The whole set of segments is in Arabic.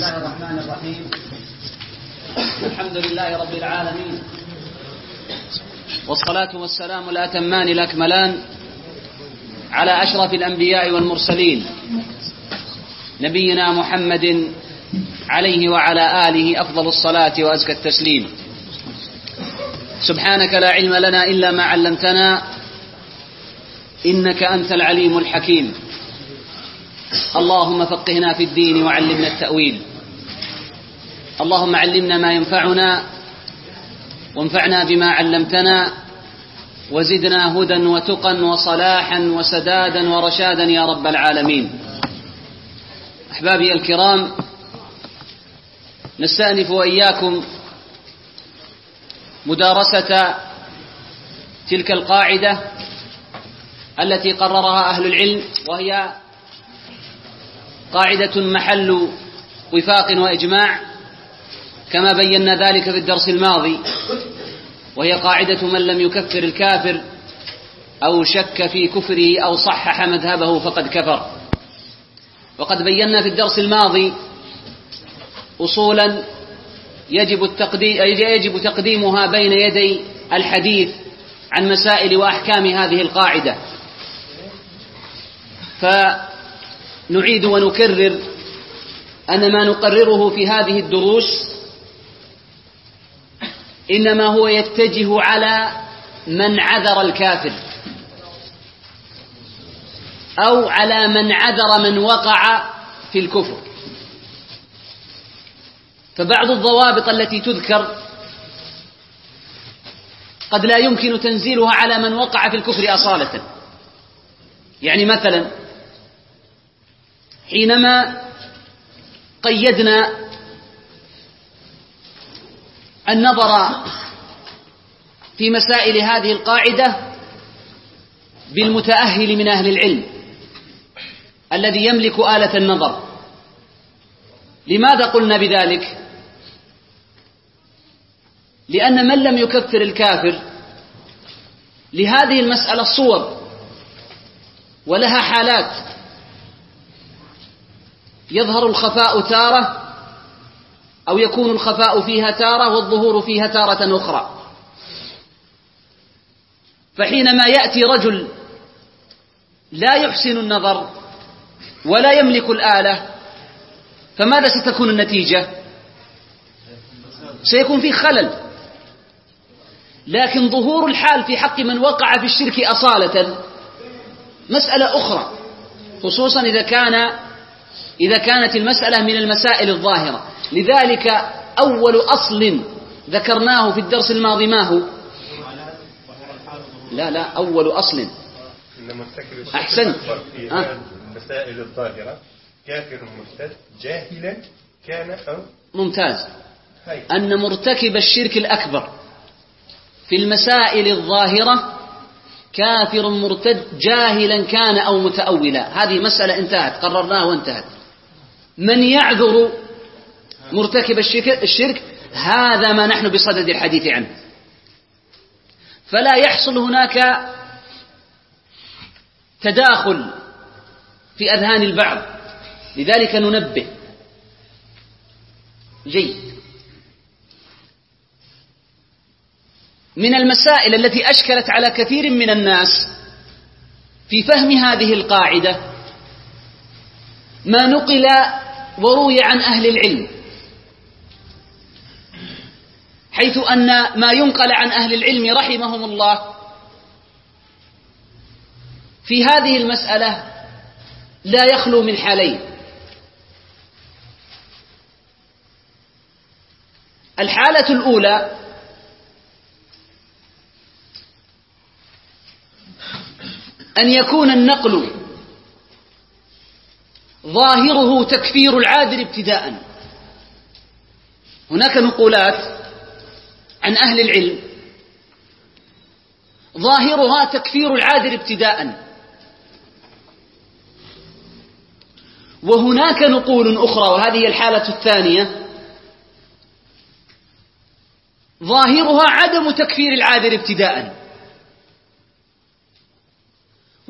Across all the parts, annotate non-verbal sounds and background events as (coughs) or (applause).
الله الرحمن الرحيم. الحمد لله رب العالمين. والصلاة والسلام الأتمان الأكملان على أشرف الأنبياء والمرسلين. نبينا محمد عليه وعلى آله أفضل الصلاة وأزكى التسليم. سبحانك لا علم لنا إلا ما علمتنا إنك أنت العليم الحكيم. اللهم فقهنا في الدين وعلمنا التأويل. اللهم علمنا ما ينفعنا وانفعنا بما علمتنا وزدنا هدى وتقا وصلاحا وسدادا ورشادا يا رب العالمين. أحبابي الكرام نستأنف وإياكم مدارسة تلك القاعدة التي قررها أهل العلم وهي قاعدة محل وفاق وإجماع. كما بينا ذلك في الدرس الماضي وهي قاعدة من لم يكفر الكافر أو شك في كفره أو صحح مذهبه فقد كفر. وقد بينا في الدرس الماضي أصولا يجب التقديم يجب تقديمها بين يدي الحديث عن مسائل وأحكام هذه القاعدة. فنعيد ونكرر أن ما نقرره في هذه الدروس إنما هو يتجه على من عذر الكافر أو على من عذر من وقع في الكفر. فبعض الضوابط التي تذكر قد لا يمكن تنزيلها على من وقع في الكفر أصالة. يعني مثلا حينما قيدنا النظر في مسائل هذه القاعدة بالمتأهل من أهل العلم الذي يملك آلة النظر. لماذا قلنا بذلك؟ لأن من لم يكفر الكافر لهذه المسألة صور ولها حالات. يظهر الخفاء تارة أو يكون الخفاء فيها تارة والظهور فيها تارة أخرى. فحينما يأتي رجل لا يحسن النظر ولا يملك الآلة فماذا ستكون النتيجة؟ سيكون في خلل. لكن ظهور الحال في حق من وقع في الشرك أصالة مسألة أخرى خصوصا إذا كان إذا كانت المسألة من المسائل الظاهرة. لذلك أول أصل ذكرناه في الدرس الماضي ما هو؟ لا لا أول أصل. أحسنت في آه. المسائل الظاهرة. كافر مرتد جاهلا كان أو ممتاز. أن مرتكب الشرك الأكبر في المسائل الظاهرة كافر مرتد جاهلا كان أو متأولا. هذه مسألة انتهت قررناها وانتهت. من يعذر مرتكب الشرك, هذا ما نحن بصدد الحديث عنه. فلا يحصل هناك تداخل في أذهان البعض. لذلك ننبه. جيد. من المسائل التي أشكلت على كثير من الناس في فهم هذه القاعدة ما نقل وروي عن أهل العلم. حيث أن ما ينقل عن أهل العلم رحمهم الله في هذه المسألة لا يخلو من حالين. الحالة الأولى أن يكون النقل ظاهره تكفير العادل ابتداء. هناك نقولات عن أهل العلم. ظاهرها تكفير العادل ابتداء. وهناك نقول أخرى وهذه الحالة الثانية. ظاهرها عدم تكفير العادل ابتداء.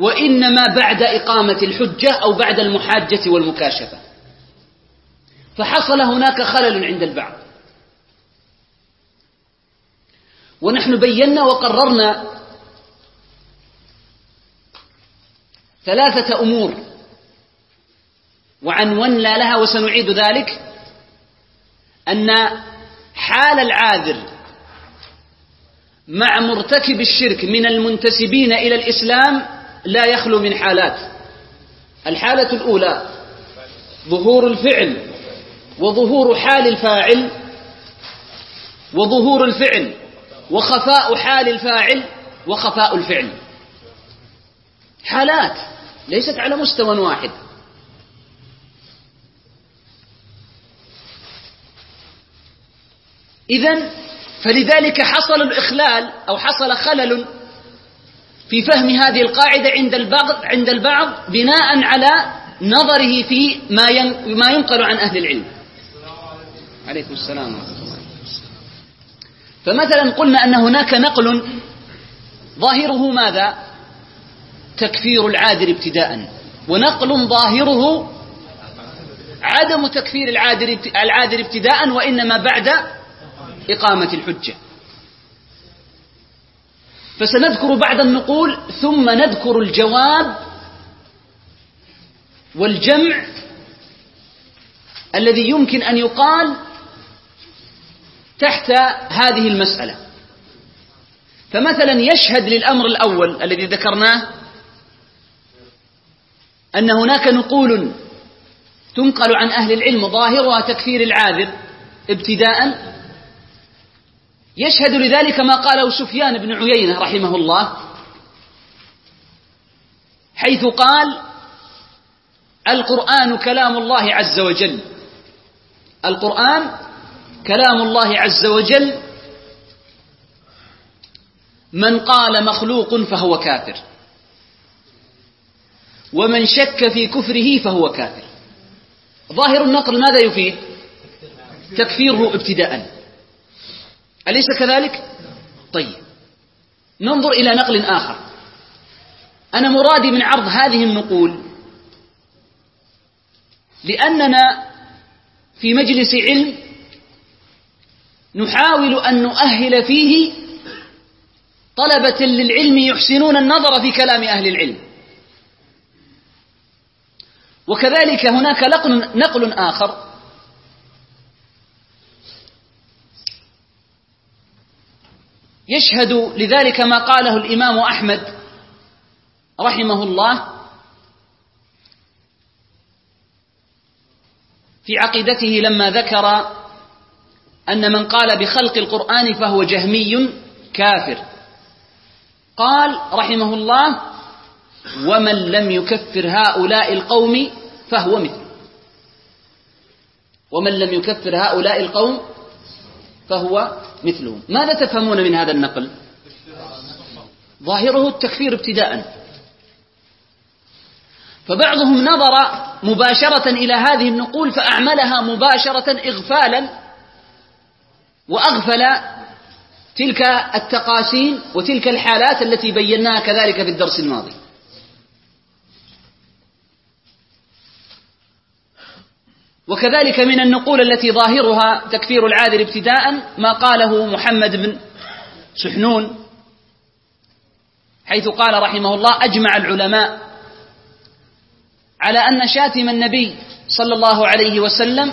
وإنما بعد إقامة الحجة أو بعد المحاجة والمكاشفة. فحصل هناك خلل عند البعض. ونحن بينا وقررنا ثلاثة أمور. وعنونا لها وسنعيد ذلك. أن حال العاذر مع مرتكب الشرك من المنتسبين إلى الإسلام لا يخلو من حالات. الحالة الأولى ظهور الفعل وظهور حال الفاعل وظهور الفعل وخفاء حال الفاعل وخفاء الفعل. حالات ليست على مستوى واحد. إذا فلذلك حصل الإخلال أو حصل خلل في فهم هذه القاعدة عند البعض عند البعض بناء على نظره في ما ما ينقل عن أهل العلم. عليكم السلام ورحمة الله. فمثلا قلنا أن هناك نقل ظاهره ماذا؟ تكفير العادر ابتداء ونقل ظاهره عدم تكفير العادر العادر ابتداء وإنما بعد إقامة الحجة فسنذكر بعد النقول ثم نذكر الجواب والجمع الذي يمكن أن يقال تحت هذه المسألة. فمثلا يشهد للأمر الأول الذي ذكرناه أن هناك نقول تنقل عن أهل العلم ظاهرها تكفير العاذر ابتداء يشهد لذلك ما قاله سفيان بن عيينة رحمه الله حيث قال القرآن كلام الله عز وجل. القرآن كلام الله عز وجل من قال مخلوق فهو كافر ومن شك في كفره فهو كافر. ظاهر النقل ماذا يفيد؟ تكفيره ابتداء. أليس كذلك؟ طيب. ننظر إلى نقل آخر. أنا مرادي من عرض هذه النقول لأننا في مجلس علم نحاول أن نؤهل فيه طلبة للعلم يحسنون النظر في كلام أهل العلم. وكذلك هناك نقل, آخر يشهد لذلك ما قاله الإمام أحمد رحمه الله في عقيدته لما ذكر أن من قال بخلق القرآن فهو جهمي كافر. قال رحمه الله ومن لم يكفر هؤلاء القوم فهو مثله ومن لم يكفر هؤلاء القوم فهو مثلهم ماذا تفهمون من هذا النقل؟ ظاهره التكفير ابتداء. فبعضهم نظر مباشرة إلى هذه النقول فأعملها مباشرة إغفالا وأغفل تلك التقاسيم وتلك الحالات التي بيناها كذلك في الدرس الماضي. وكذلك من النقول التي ظاهرها تكفير العاذر ابتداء ما قاله محمد بن سحنون حيث قال رحمه الله أجمع العلماء على أن شاتم النبي صلى الله عليه وسلم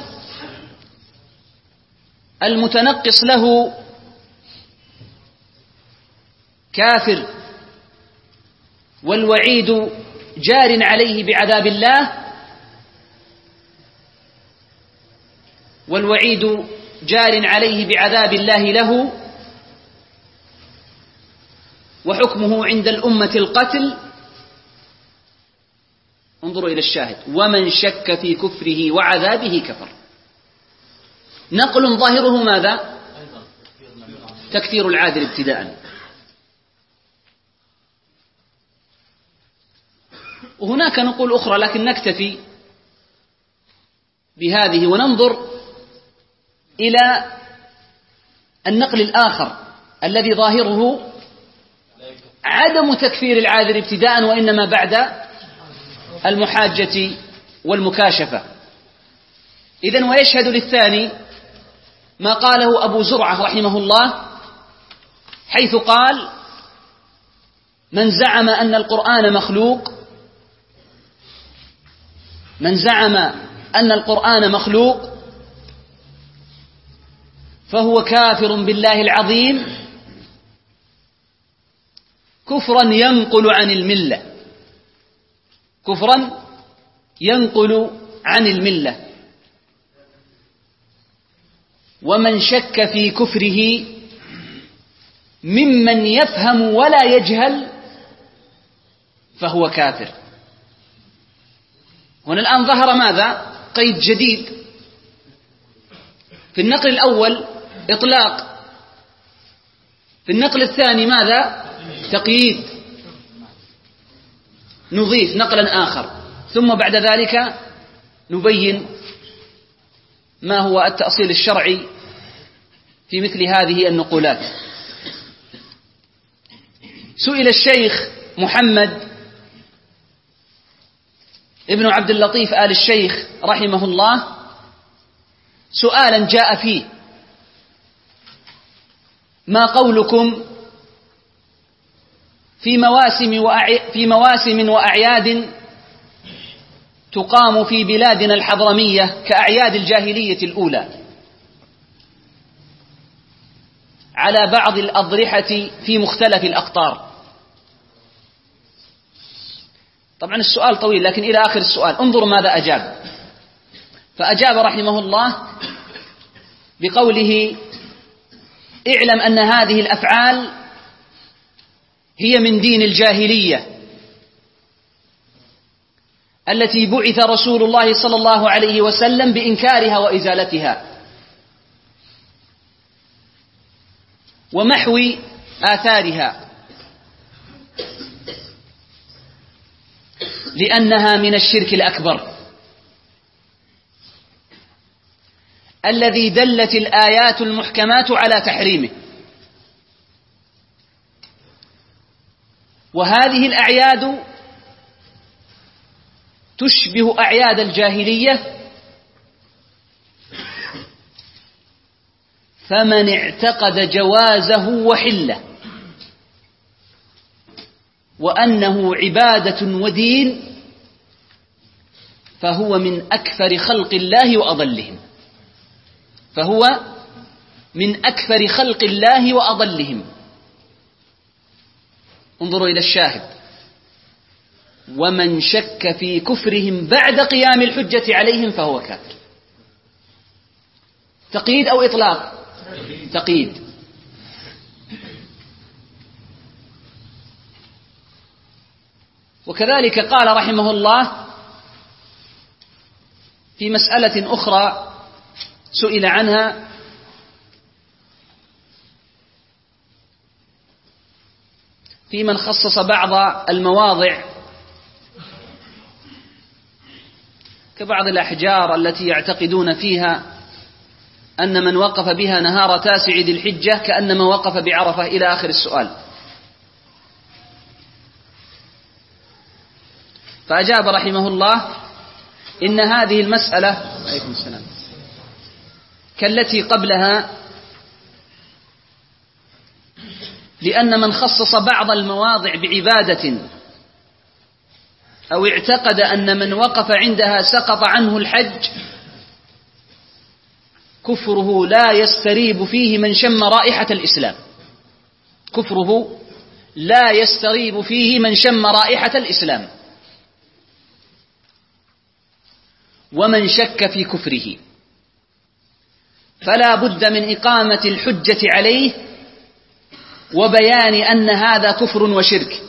المتنقص له كافر والوعيد جار عليه بعذاب الله والوعيد جار عليه بعذاب الله له وحكمه عند الأمة القتل. انظروا إلى الشاهد. ومن شك في كفره وعذابه كفر. نقل ظاهره ماذا؟ تكثير العادل ابتداء وهناك نقول أخرى لكن نكتفي بهذه وننظر إلى النقل الآخر الذي ظاهره عدم تكفير العاذر ابتداء وإنما بعد المحاجة والمكاشفة. إذن ويشهد للثاني ما قاله أبو زرعة رحمه الله حيث قال من زعم أن القرآن مخلوق من زعم أن القرآن مخلوق فهو كافر بالله العظيم كفرا ينقل عن الملة. كفرا ينقل عن الملة. ومن شك في كفره ممن يفهم ولا يجهل فهو كافر. هنا الآن ظهر ماذا؟ قيد جديد. في النقل الأول إطلاق. في النقل الثاني ماذا؟ تقييد. نضيف نقلا آخر. ثم بعد ذلك نبين ما هو التأصيل الشرعي في مثل هذه النقولات. سئل الشيخ محمد ابن عبد اللطيف آل الشيخ رحمه الله سؤالا جاء فيه. ما قولكم في مواسم في مواسم وأعياد تقام في بلادنا الحضرمية كأعياد الجاهلية الأولى. على بعض الأضرحة في مختلف الأقطار. طبعا السؤال طويل لكن إلى آخر السؤال. انظروا ماذا أجاب. فأجاب رحمه الله بقوله اعلم أن هذه الأفعال هي من دين الجاهلية التي بعث رسول الله صلى الله عليه وسلم بإنكارها وإزالتها. ومحو آثارها. لأنها من الشرك الأكبر. الذي دلت الآيات المحكمات على تحريمه. وهذه الأعياد تشبه أعياد الجاهلية. فمن اعتقد جوازه وحله وأنه عبادة ودين فهو من أكثر خلق الله وأضلهم. فهو من أكثر خلق الله وأضلهم. انظروا إلى الشاهد. ومن شك في كفرهم بعد قيام الحجة عليهم فهو كافر. تقييد أو إطلاق؟ تقييد. وكذلك قال رحمه الله في مسألة أخرى سئل عنها. في من خصص بعض المواضع كبعض الأحجار التي يعتقدون فيها أن من وقف بها نهار تاسع ذي الحجة كأنما وقف بعرفة إلى آخر السؤال. فأجاب رحمه الله إن هذه المسألة عليكم السلام. كالتي قبلها لأن من خصص بعض المواضع بعبادة أو اعتقد أن من وقف عندها سقط عنه الحج كفره لا يستريب فيه من شم رائحة الإسلام. كفره لا يستريب فيه من شم رائحة الإسلام. ومن شك في كفره. فلا بد من إقامة الحجة عليه وبيان أن هذا كفر وشرك.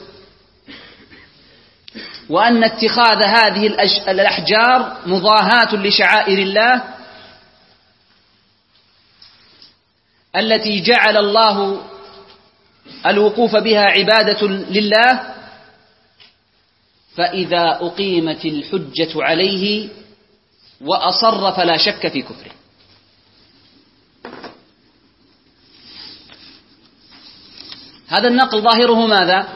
وأن اتخاذ هذه الأحجار مضاهاة لشعائر الله التي جعل الله الوقوف بها عبادة لله. فإذا أقيمت الحجة عليه وأصر فلا شك في كفره. هذا النقل ظاهره ماذا؟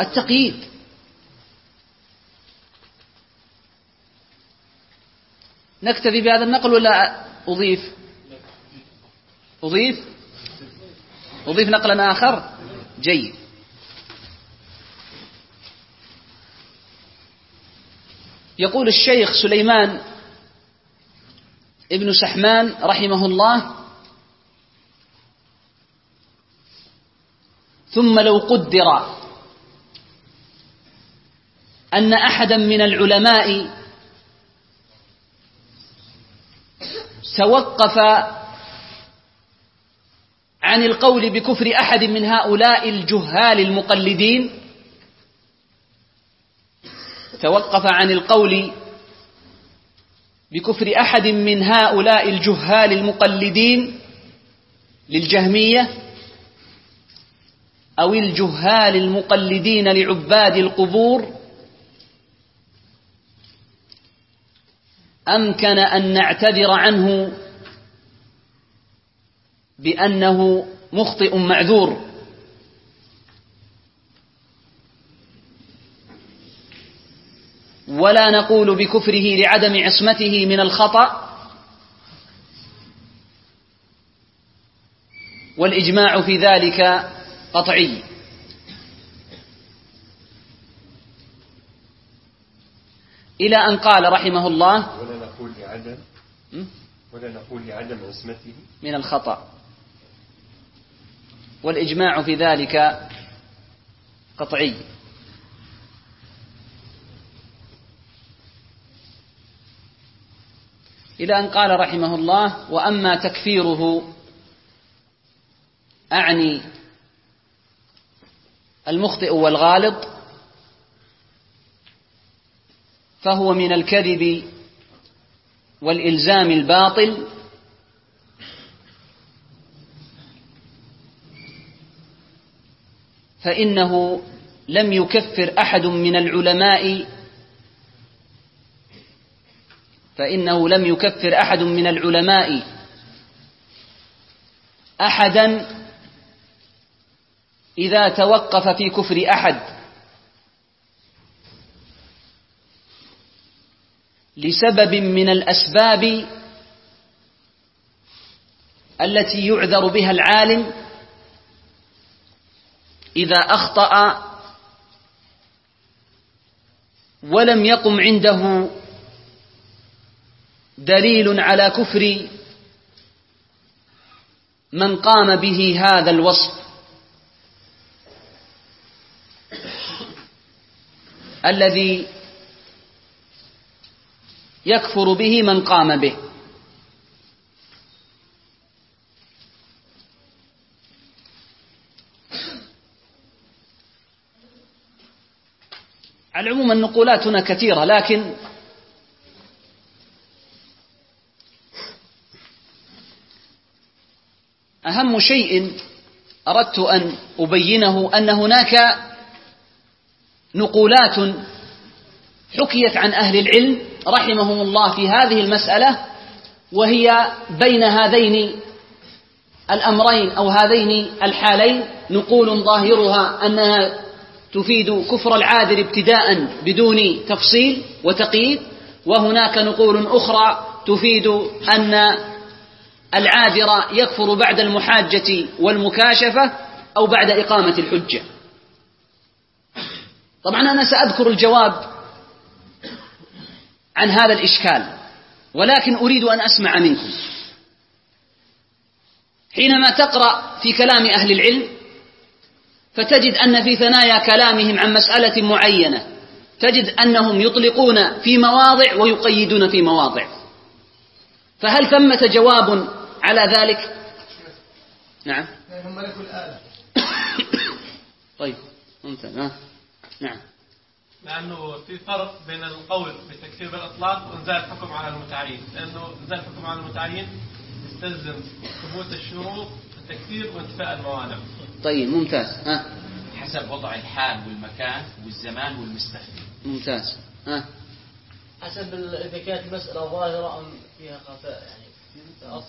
التقييد. نكتفي بهذا النقل ولا أضيف؟ أضيف؟ أضيف نقلا آخر؟ جيد. يقول الشيخ سليمان ابن سحمان رحمه الله ثم لو قدر أن أحدا من العلماء توقف عن القول بكفر أحد من هؤلاء الجهال المقلدين توقف عن القول بكفر أحد من هؤلاء الجهال المقلدين للجهمية أو الجهال المقلدين لعباد القبور أمكن أن نعتذر عنه بأنه مخطئ معذور. ولا نقول بكفره لعدم عصمته من الخطأ والإجماع في ذلك قطعي. إلى أن قال رحمه الله ولا نقول لعدم ولا نقول لعدم عصمته. من الخطأ. والإجماع في ذلك قطعي. إلى أن قال رحمه الله وأما تكفيره أعني المخطئ والغالط فهو من الكذب والإلزام الباطل فإنه لم يكفر أحد من العلماء فإنه لم يكفر أحد من العلماء أحدا إذا توقف في كفر أحد. لسبب من الأسباب التي يعذر بها العالم إذا أخطأ ولم يقم عنده دليل على كفر من قام به هذا الوصف. الذي يكفر به من قام به. على العموم النقولات هنا كثيرة لكن أهم شيء أردت أن أبينه أن هناك نقولات حكيت عن أهل العلم رحمهم الله في هذه المسألة وهي بين هذين الأمرين أو هذين الحالين. نقول ظاهرها أنها تفيد كفر العاذر ابتداء بدون تفصيل وتقييد وهناك نقول أخرى تفيد أن العاذر يكفر بعد المحاجة والمكاشفة أو بعد إقامة الحجة. طبعا أنا سأذكر الجواب عن هذا الإشكال ولكن أريد أن أسمع منكم. حينما تقرأ في كلام أهل العلم فتجد أن في ثنايا كلامهم عن مسألة معينة تجد أنهم يطلقون في مواضع ويقيدون في مواضع. فهل ثمة جواب على ذلك؟ نعم. هم ملكوا الآلة. (coughs) طيب ممتاز. نعم. لأنه في فرق بين القول بالتكفير بالإطلاق وإنزال الحكم على المتعين. لأنه إنزال الحكم على المتعين يستلزم ثبوت الشروط التكفير وانتفاء الموانع. طيب ممتاز. ها؟ حسب وضع الحال والمكان والزمان والمستخدم. ممتاز. ها؟ حسب ال- إذا كانت المسألة ظاهرة أم فيها خفاء يعني مسألة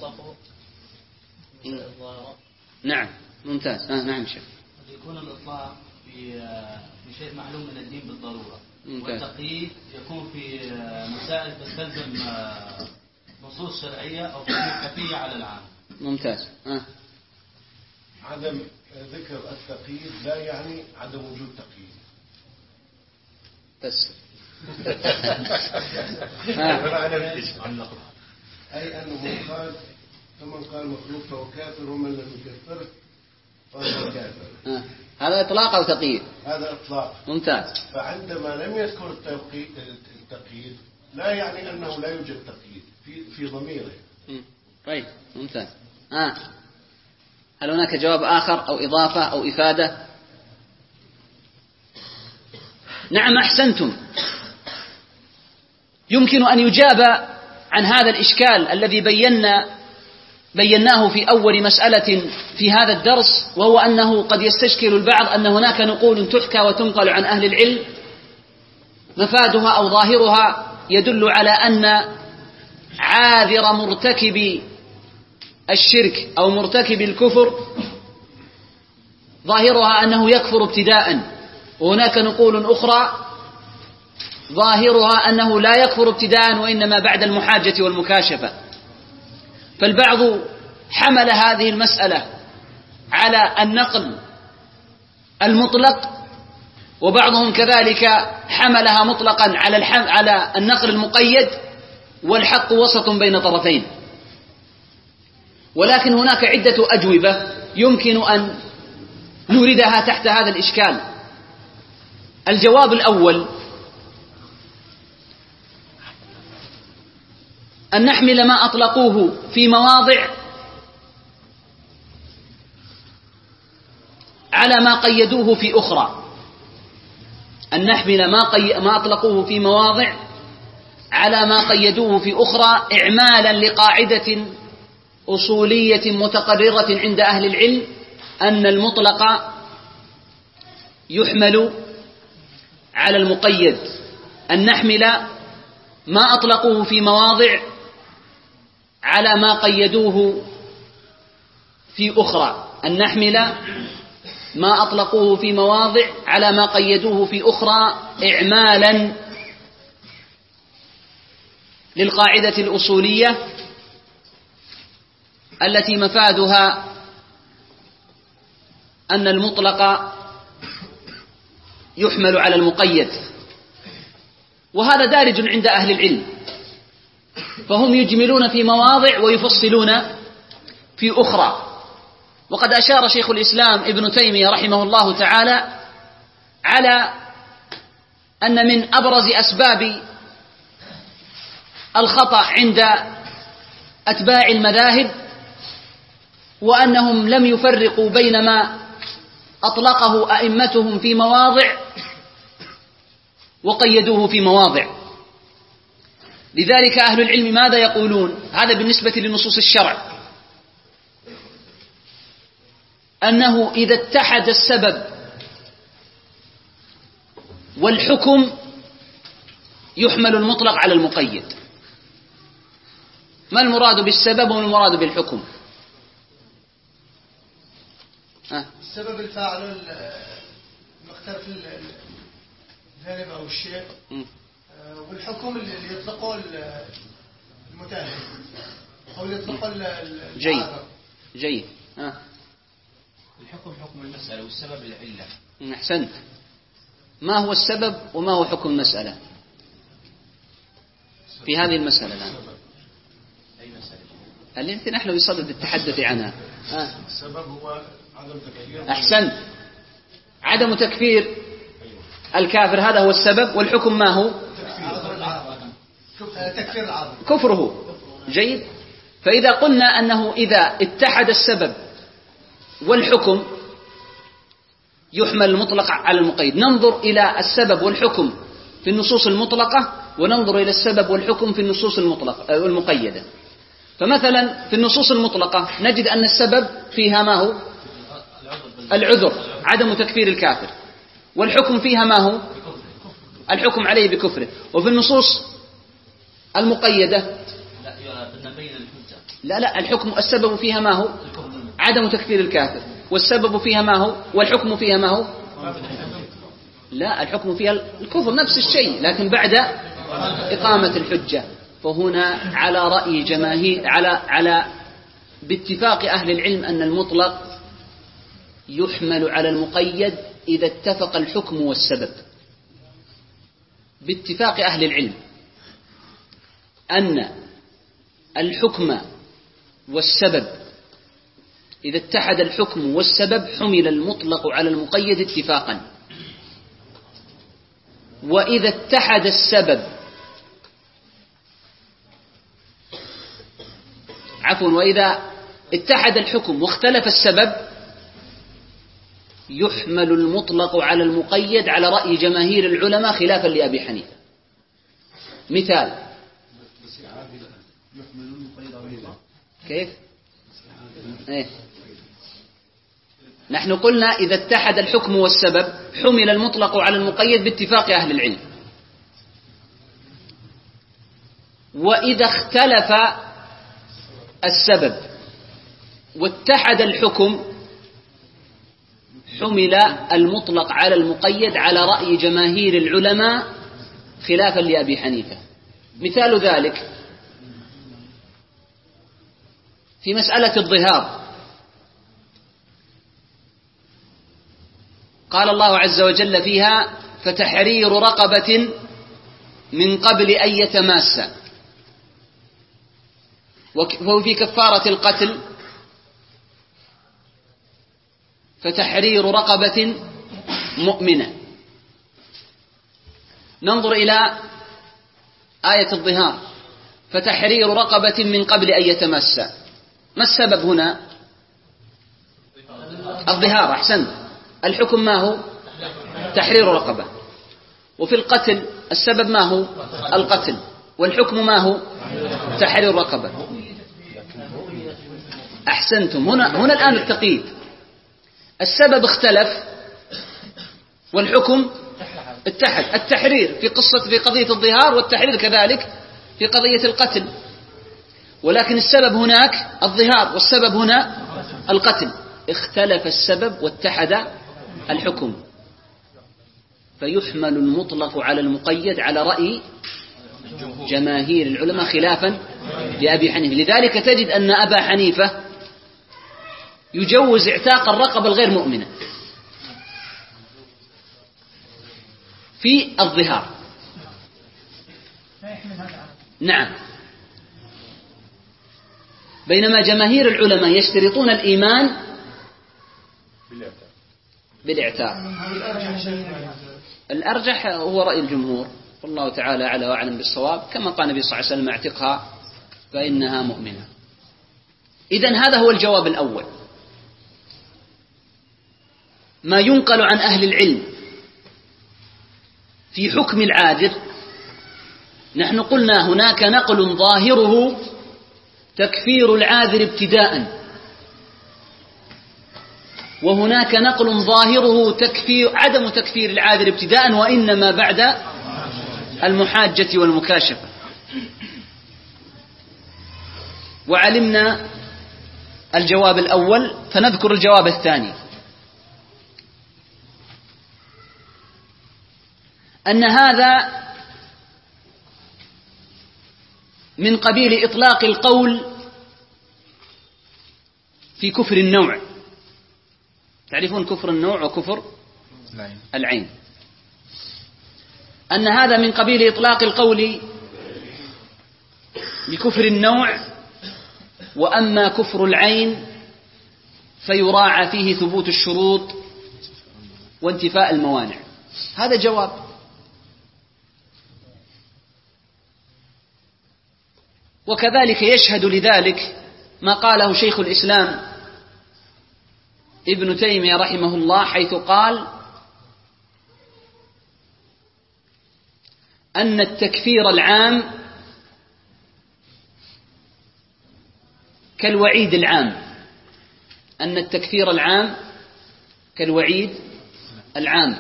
ظاهرة. نعم. ممتاز. ها؟ نعم شيخ. قد يكون الإطلاق في في شيء معلوم من الدين بالضرورة ممتاز. والتقييد يكون في مسائل تستلزم نصوص شرعية أو خفية على العام ممتاز آه. عدم ذكر التقييد لا يعني عدم وجود تقييد بس (laughs) آه. أي أنه قال فمن قال مخلوق فهو كافر ومن لم يكفره فهو كافر آه. هذا إطلاق أو تقييد؟ هذا إطلاق. ممتاز. فعندما لم يذكر التقييد لا يعني أنه لا يوجد تقييد في في ضميره. طيب ممتاز. آه. هل هناك جواب آخر أو إضافة أو إفادة؟ نعم أحسنتم. يمكن أن يجاب عن هذا الإشكال الذي بينا بيناه في أول مسألة في هذا الدرس وهو أنه قد يستشكل البعض أن هناك نقول تحكى وتنقل عن أهل العلم مفادها أو ظاهرها يدل على أن عاذر مرتكب الشرك أو مرتكب الكفر ظاهرها أنه يكفر ابتداء. وهناك نقول أخرى ظاهرها أنه لا يكفر ابتداء وإنما بعد المحاجة والمكاشفة. فالبعض حمل هذه المسألة على النقل المطلق وبعضهم كذلك حملها مطلقا على على النقل المقيد والحق وسط بين طرفين. ولكن هناك عدة أجوبة يمكن أن نوردها تحت هذا الإشكال. الجواب الأول أن نحمل ما أطلقوه في مواضع على ما قيدوه في أخرى. أن نحمل ما, قي... ما أطلقوه في مواضع على ما قيدوه في أخرى إعمالا لقاعدة أصولية متقررة عند أهل العلم أن المطلق يحمل على المقيد. أن نحمل ما أطلقوه في مواضع على ما قيدوه في أخرى. أن نحمل ما أطلقوه في مواضع على ما قيدوه في أخرى إعمالا للقاعدة الأصولية التي مفادها أن المطلق يحمل على المقيد. وهذا دارج عند أهل العلم. فهم يجملون في مواضع ويفصلون في أخرى. وقد أشار شيخ الإسلام ابن تيمية رحمه الله تعالى على أن من أبرز أسباب الخطأ عند أتباع المذاهب وأنهم لم يفرقوا بين ما أطلقه أئمتهم في مواضع وقيدوه في مواضع. لذلك أهل العلم ماذا يقولون؟ هذا بالنسبة لنصوص الشرع. أنه إذا اتحد السبب والحكم يحمل المطلق على المقيد. ما المراد بالسبب وما المراد بالحكم؟ السبب الفاعل مختلف الجانب أو الشيء والحكم اللي اللي يطلقه ال- المتهم أو اللي ال- جيد. جيد. ها الحكم حكم المسألة والسبب العلة أحسنت. ما هو السبب وما هو حكم المسألة؟ في هذه المسألة الآن. أي مسألة؟ التي نحن بصدد التحدث عنها. ها السبب هو عدم تكفير. أحسنت. عدم تكفير. الكافر هذا هو السبب والحكم ما هو. آه، تكفير العارض كفره. جيد. فإذا قلنا أنه إذا اتحد السبب والحكم يحمل المطلق على المقيد. ننظر إلى السبب والحكم في النصوص المطلقة وننظر إلى السبب والحكم في النصوص المطلقة المقيدة. فمثلا في النصوص المطلقة نجد أن السبب فيها ما هو؟ العذر عدم تكفير الكافر. والحكم فيها ما هو؟ الحكم عليه بكفره. وفي النصوص المقيدة. لا لا الحكم السبب فيها ما هو؟ عدم تكفير الكافر. والسبب فيها ما هو؟ والحكم فيها ما هو؟ لا الحكم فيها الكفر نفس الشيء لكن بعد إقامة الحجة. فهنا على رأي جماهير على على باتفاق أهل العلم أن المطلق يحمل على المقيد إذا اتفق الحكم والسبب. باتفاق أهل العلم. أن الحكم والسبب إذا اتحد الحكم والسبب حمل المطلق على المقيد اتفاقا. وإذا اتحد السبب عفوا وإذا اتحد الحكم واختلف السبب يحمل المطلق على المقيد على رأي جماهير العلماء خلافا لأبي حنيفة. مثال كيف؟ إيه؟ نحن قلنا إذا اتحد الحكم والسبب حمل المطلق على المقيد باتفاق أهل العلم وإذا اختلف السبب واتحد الحكم حمل المطلق على المقيد على رأي جماهير العلماء خلافا لأبي حنيفة مثال ذلك في مسألة الظهار قال الله عز وجل فيها فتحرير رقبة من قبل أن يتماس وهو في كفارة القتل. فتحرير رقبة مؤمنة. ننظر إلى آية الظهار فتحرير رقبة من قبل أن يتمس ما السبب هنا؟ الظهار أحسنت. الحكم ما هو؟ تحرير رقبة. وفي القتل السبب ما هو؟ القتل. والحكم ما هو؟ تحرير رقبة. أحسنتم. هنا هنا الآن التقييد. السبب اختلف والحكم اتحد. التحرير في قصة في قضية الظهار والتحرير كذلك في قضية القتل. ولكن السبب هناك الظهار والسبب هنا القتل. اختلف السبب واتحد الحكم. فيحمل المطلق على المقيد على رأي جماهير العلماء خلافا لأبي حنيفة. لذلك تجد أن أبا حنيفة يجوز اعتاق الرقبة الغير مؤمنة في الظهار. نعم. بينما جماهير العلماء يشترطون الإيمان بالإعتاق. الأرجح هو رأي الجمهور. والله تعالى أعلى وأعلم بالصواب. كما قال النبي صلى الله عليه وسلم اعتقها فإنها مؤمنة. إذا هذا هو الجواب الأول. ما ينقل عن أهل العلم في حكم العاذر نحن قلنا هناك نقل ظاهره تكفير العاذر ابتداء. وهناك نقل ظاهره تكفير عدم تكفير العاذر ابتداء وإنما بعد المحاجة والمكاشفة. وعلمنا الجواب الأول فنذكر الجواب الثاني. أن هذا من قبيل إطلاق القول في كفر النوع. تعرفون كفر النوع وكفر العين. أن هذا من قبيل إطلاق القول بكفر النوع وأما كفر العين فيراعى فيه ثبوت الشروط وانتفاء الموانع. هذا جواب. وكذلك يشهد لذلك ما قاله شيخ الإسلام ابن تيمية رحمه الله حيث قال أن التكفير العام كالوعيد العام. أن التكفير العام كالوعيد العام.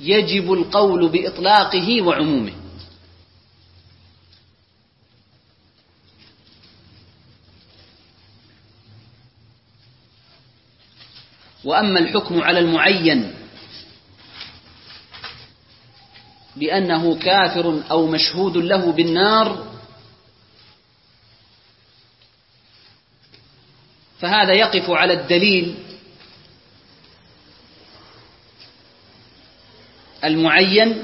يجب القول بإطلاقه وعمومه. وأما الحكم على المعين بأنه كافر أو مشهود له بالنار فهذا يقف على الدليل المعين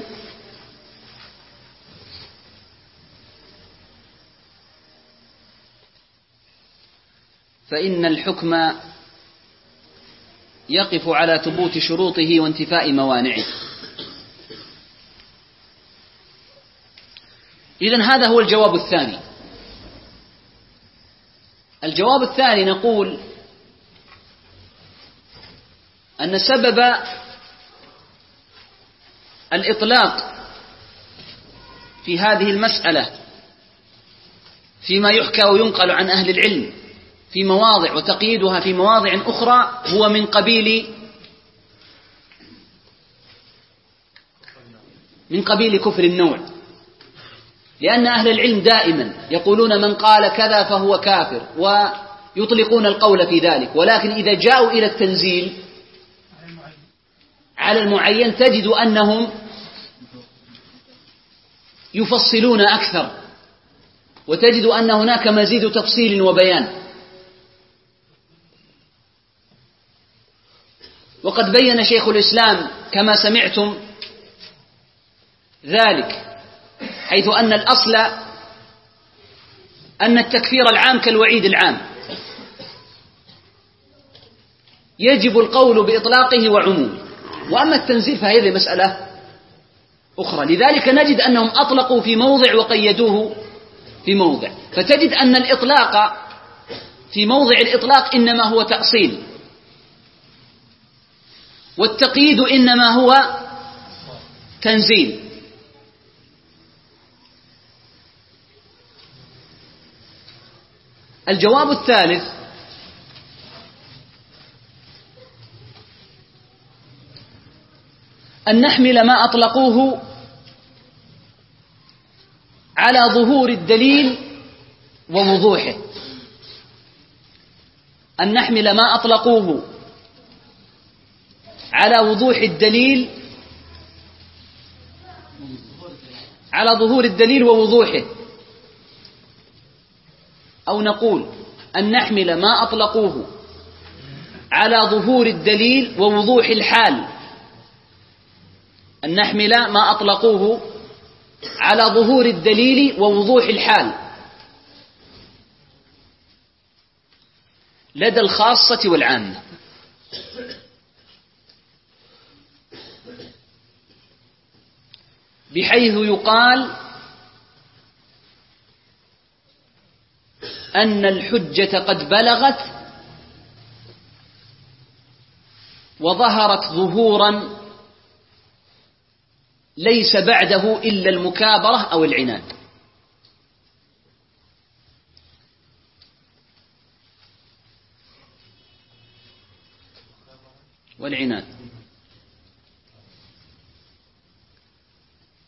فإن الحكم يقف على ثبوت شروطه وانتفاء موانعه. إذن هذا هو الجواب الثاني. الجواب الثاني نقول أن سبب الإطلاق في هذه المسألة فيما يحكى وينقل عن أهل العلم في مواضع وتقييدها في مواضع أخرى هو من قبيل من قبيل كفر النوع. لأن أهل العلم دائما يقولون من قال كذا فهو كافر ويطلقون القول في ذلك. ولكن إذا جاءوا إلى التنزيل على المعين تجد أنهم يفصلون أكثر. وتجد أن هناك مزيد تفصيل وبيان. وقد بين شيخ الإسلام كما سمعتم ذلك حيث أن الأصل أن التكفير العام كالوعيد العام. يجب القول بإطلاقه وعمومه. وأما التنزيل فهذه مسألة أخرى. لذلك نجد أنهم أطلقوا في موضع وقيدوه في موضع. فتجد أن الإطلاق في موضع الإطلاق إنما هو تأصيل. والتقييد إنما هو تنزيل. الجواب الثالث أن نحمل ما أطلقوه على ظهور الدليل ووضوحه. أن نحمل ما أطلقوه على وضوح الدليل على ظهور الدليل ووضوحه. أو نقول أن نحمل ما أطلقوه على ظهور الدليل ووضوح الحال. أن نحمل ما أطلقوه على ظهور الدليل ووضوح الحال. لدى الخاصة والعامة. بحيث يقال أن الحجة قد بلغت وظهرت ظهورا ليس بعده إلا المكابرة أو العناد. والعناد.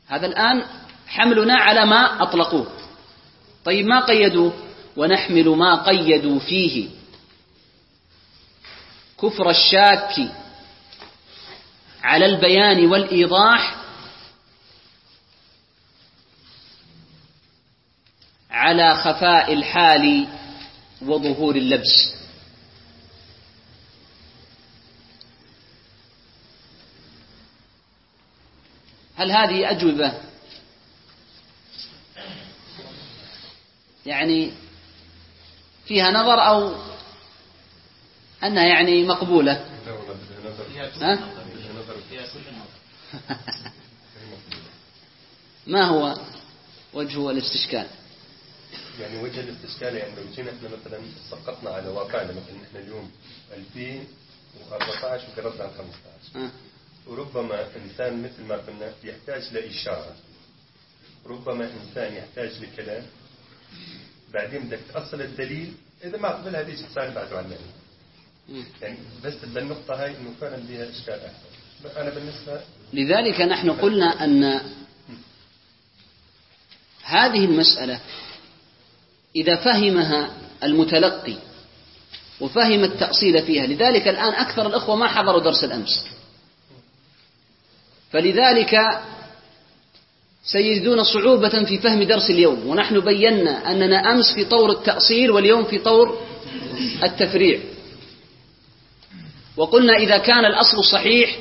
هذا الآن حملنا على ما أطلقوه. طيب ما قيدوه ونحمل ما قيدوا فيه. كفر الشاك على البيان والإيضاح على خفاء الحال وظهور اللبس. هل هذه أجوبة؟ يعني فيها نظر أو أنها يعني مقبولة؟ ها؟ (laughs) ما هو وجه الاستشكال؟ يعني وجه الاستشكال يعني لو جينا إحنا مثلا سقطنا على واقعنا مثلا إحنا اليوم 2014 وقربنا على 15 ها؟ وربما إنسان مثل ما قلنا يحتاج لإشارة. ربما إنسان يحتاج لكلام. بعدين بدك تأصل الدليل. إذا ما قبل هذه الإنسان بعده عنه يعني بس بالنقطة هاي إنه فعلا بها إشكال أكثر أنا بالنسبة لذلك نحن قلنا أن هذه المسألة إذا فهمها المتلقي وفهم التأصيل فيها لذلك الآن أكثر الأخوة ما حضروا درس الأمس. فلذلك سيجدون صعوبة في فهم درس اليوم. ونحن بينا أننا أمس في طور التأصيل واليوم في طور التفريع. وقلنا إذا كان الأصل صحيح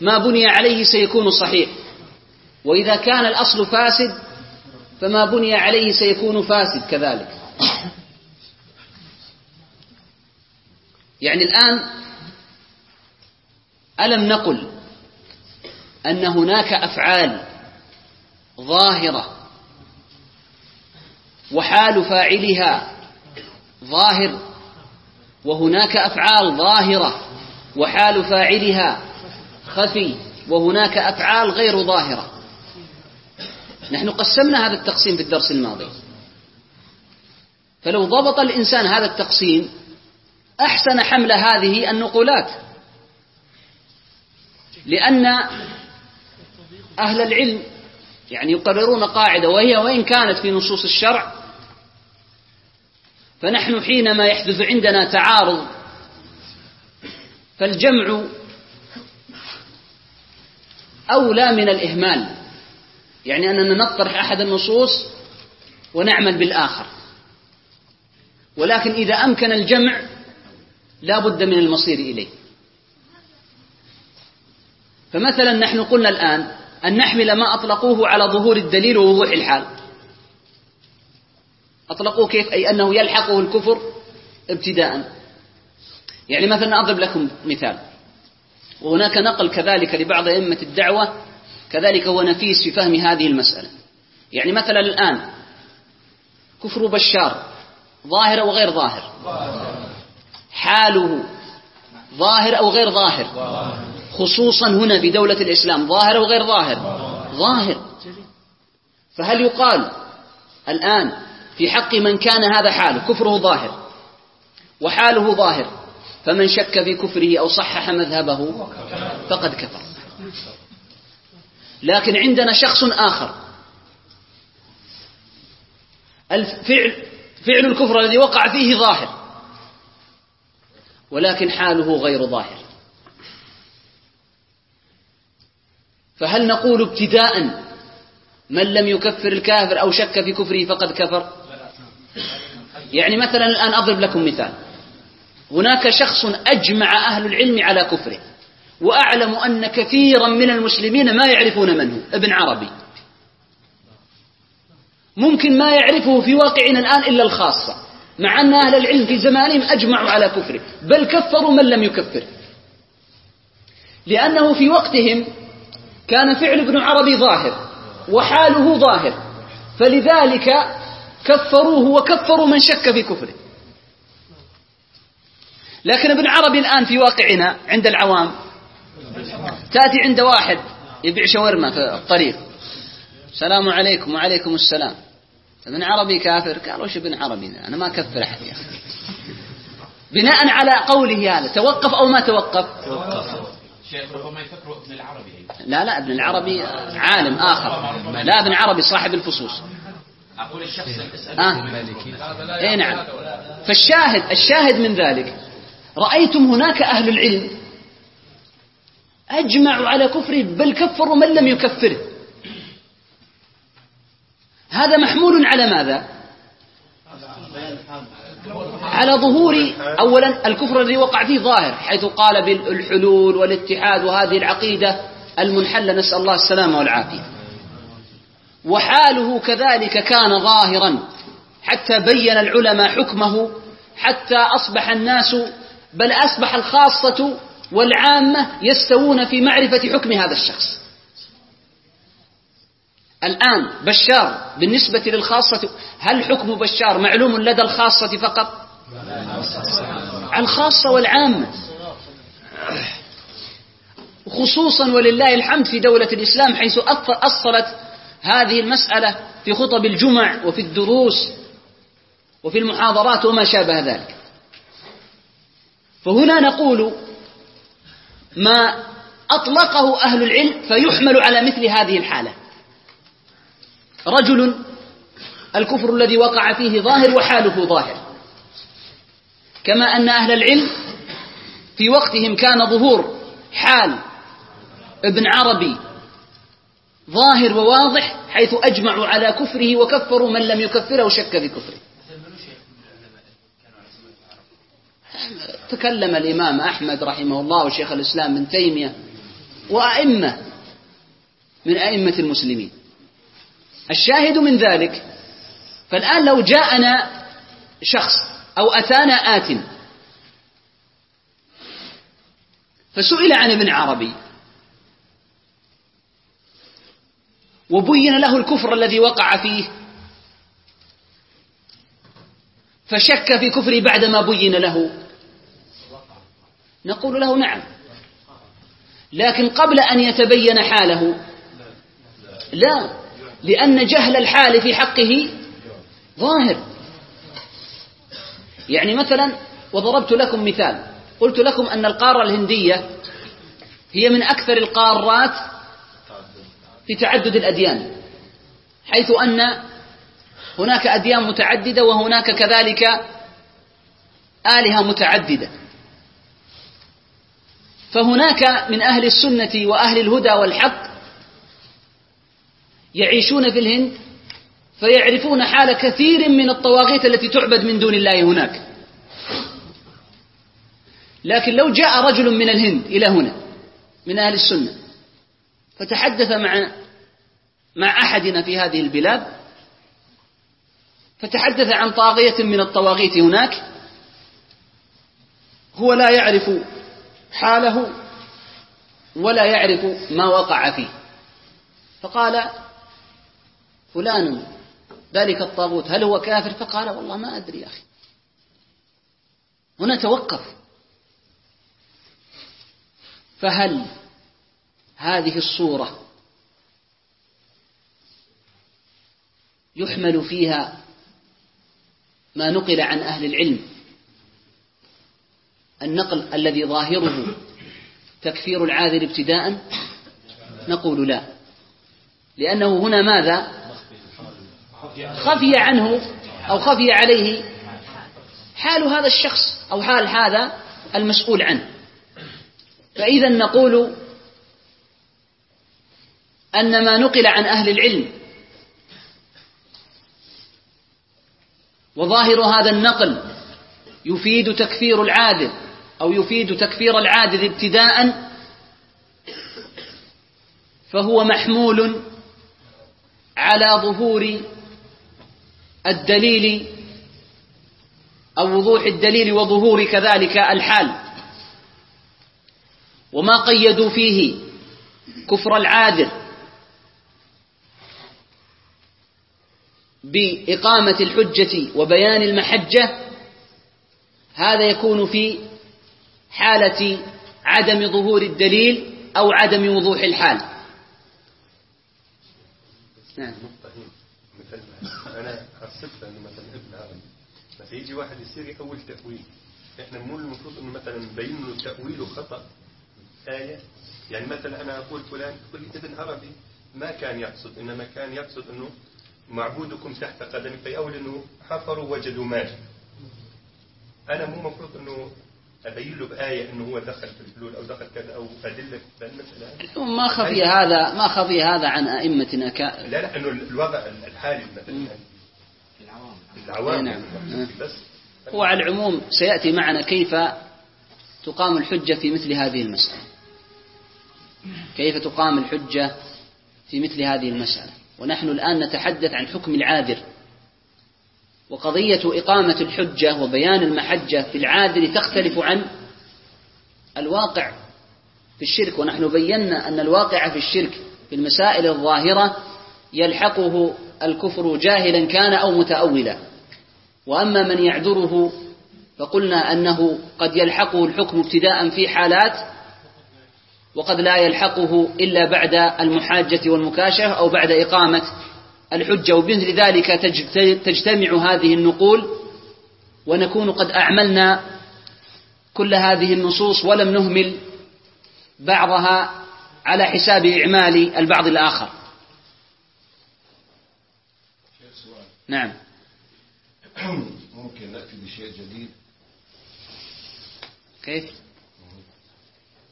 ما بني عليه سيكون صحيح. وإذا كان الأصل فاسد فما بني عليه سيكون فاسد كذلك. يعني الآن ألم نقل أن هناك أفعال ظاهرة وحال فاعلها ظاهر وهناك أفعال ظاهرة وحال فاعلها خفي وهناك أفعال غير ظاهرة. نحن قسمنا هذا التقسيم في الدرس الماضي. فلو ضبط الإنسان هذا التقسيم أحسن حمل هذه النقولات. لأن أهل العلم يعني يقررون قاعدة وهي وإن كانت في نصوص الشرع فنحن حينما يحدث عندنا تعارض فالجمع أولى من الإهمال. يعني أننا نطرح أحد النصوص ونعمل بالآخر. ولكن إذا أمكن الجمع لا بد من المصير إليه. فمثلا نحن قلنا الآن أن نحمل ما أطلقوه على ظهور الدليل ووضوح الحال. أطلقوه كيف؟ أي أنه يلحقه الكفر ابتداء. يعني مثلا أضرب لكم مثال. وهناك نقل كذلك لبعض أئمة الدعوة كذلك هو نفيس في فهم هذه المسألة. يعني مثلا الآن كفر بشار ظاهر أو غير ظاهر؟ حاله ظاهر أو غير ظاهر؟ خصوصا هنا في دولة الإسلام. ظاهر أو غير ظاهر؟ ظاهر. فهل يقال الآن في حق من كان هذا حاله كفره ظاهر وحاله ظاهر فمن شك في كفره أو صحح مذهبه فقد كفر. لكن عندنا شخص آخر. الفعل فعل الكفر الذي وقع فيه ظاهر ولكن حاله غير ظاهر. فهل نقول ابتداء من لم يكفر الكافر أو شك في كفره فقد كفر؟ يعني مثلا الآن أضرب لكم مثال. هناك شخص أجمع أهل العلم على كفره وأعلم أن كثيرا من المسلمين ما يعرفون من هو ابن عربي. ممكن ما يعرفه في واقعنا الآن إلا الخاصة مع أن أهل العلم في زمانهم أجمعوا على كفره بل كفروا من لم يكفر. لأنه في وقتهم كان فعل ابن عربي ظاهر وحاله ظاهر. فلذلك كفروه وكفروا من شك في كفره. لكن ابن عربي الآن في واقعنا عند العوام تأتي عند واحد يبيع شاورما في الطريق. السلام عليكم وعليكم السلام. ابن عربي كافر؟ قال وش ابن عربي؟ أنا ما أكفر أحد يا أخي. بناء على قوله هذا توقف أو ما توقف؟ شيخ ربما يفكروا ابن العربي. لا لا ابن العربي عالم آخر. لا ابن عربي صاحب الفصوص. أقول الشخص آه. اي نعم. فالشاهد الشاهد من ذلك رأيتم هناك أهل العلم أجمعوا على كفره بل كفروا من لم يكفره. هذا محمول على ماذا؟ على ظهور أولا الكفر الذي وقع فيه ظاهر حيث قال بالحلول والاتحاد وهذه العقيدة المنحلة نسأل الله السلامة والعافية. وحاله كذلك كان ظاهرا حتى بين العلماء حكمه حتى أصبح الناس بل أصبح الخاصة والعامة يستوون في معرفة حكم هذا الشخص. الآن بشار بالنسبة للخاصة هل حكم بشار معلوم لدى الخاصة فقط؟ الخاصة والعامة. خصوصا ولله الحمد في دولة الإسلام حيث أصلت هذه المسألة في خطب الجمع وفي الدروس وفي المحاضرات وما شابه ذلك. فهنا نقول ما أطلقه أهل العلم فيحمل على مثل هذه الحالة. رجل الكفر الذي وقع فيه ظاهر وحاله ظاهر. كما أن أهل العلم في وقتهم كان ظهور حال ابن عربي ظاهر وواضح حيث أجمعوا على كفره وكفروا من لم يكفره شك في كفره تكلم الإمام أحمد رحمه الله وشيخ الإسلام ابن تيمية وأئمة من أئمة المسلمين. الشاهد من ذلك. فالآن لو جاءنا شخص أو أتانا آت. فسئل عن ابن عربي. وبين له الكفر الذي وقع فيه. فشك في كفره بعدما بين له. نقول له نعم. لكن قبل أن يتبين حاله. لا. لأن جهل الحال في حقه ظاهر. يعني مثلا وضربت لكم مثال. قلت لكم أن القارة الهندية هي من أكثر القارات في تعدد الأديان حيث أن هناك أديان متعددة وهناك كذلك آلهة متعددة. فهناك من أهل السنة وأهل الهدى والحق يعيشون في الهند فيعرفون حال كثير من الطواغيت التي تعبد من دون الله هناك. لكن لو جاء رجل من الهند إلى هنا من أهل السنة فتحدث مع مع أحدنا في هذه البلاد فتحدث عن طاغية من الطواغيت هناك هو لا يعرف حاله ولا يعرف ما وقع فيه. فقال فلان ذلك الطاغوت هل هو كافر؟ فقال والله ما أدري يا أخي. هنا توقف. فهل هذه الصورة يحمل فيها ما نقل عن أهل العلم؟ النقل الذي ظاهره تكفير العاذر ابتداء؟ نقول لا. لأنه هنا ماذا؟ خفي عنه أو خفي عليه حال هذا الشخص أو حال هذا المسؤول عنه. فإذا نقول أن ما نقل عن أهل العلم وظاهر هذا النقل يفيد تكفير العادل أو يفيد تكفير العادل ابتداء فهو محمول على ظهور الدليل أو وضوح الدليل وظهور كذلك الحال. وما قيدوا فيه كفر العادل بإقامة الحجة وبيان المحجة هذا يكون في حالة عدم ظهور الدليل أو عدم وضوح الحال. نعم. أنا حسبت إنه مثلا ابن عربي بس يجي واحد يصير يأول تأويل. إحنا مو المفروض إنه مثلا نبين له تأويله خطأ آية. يعني مثلا أنا أقول فلان يقول لي ابن عربي ما كان يقصد إنما كان يقصد إنه معبودكم تحت قدمي فيأول إنه حفروا وجدوا ماء أنا مو مفروض إنه أبين له بآية إنه هو دخل في الحلول أو دخل كذا أو أدلة. فالمسألة ما خفي هذا ما خفي هذا عن أئمتنا ك... لا لا انه الوضع الحالي مثلا. العوام نعم. بس. هو على العموم سيأتي معنا كيف تقام الحجة في مثل هذه المسألة. كيف تقام الحجة في مثل هذه المسألة. ونحن الآن نتحدث عن حكم العادر وقضية إقامة الحجة وبيان المحجة في العادل تختلف عن الواقع في الشرك. ونحن بينا أن الواقع في الشرك في المسائل الظاهرة يلحقه الكفر جاهلا كان أو متأولا. وأما من يعذره فقلنا أنه قد يلحقه الحكم ابتداء في حالات وقد لا يلحقه إلا بعد المحاجة والمكاشفة أو بعد إقامة الحجة وبمثل ذلك تج- تجتمع هذه النقول ونكون قد أعملنا كل هذه النصوص ولم نهمل بعضها على حساب إعمال البعض الآخر. نعم. (clears throat) ممكن نأتي بشيء جديد. كيف؟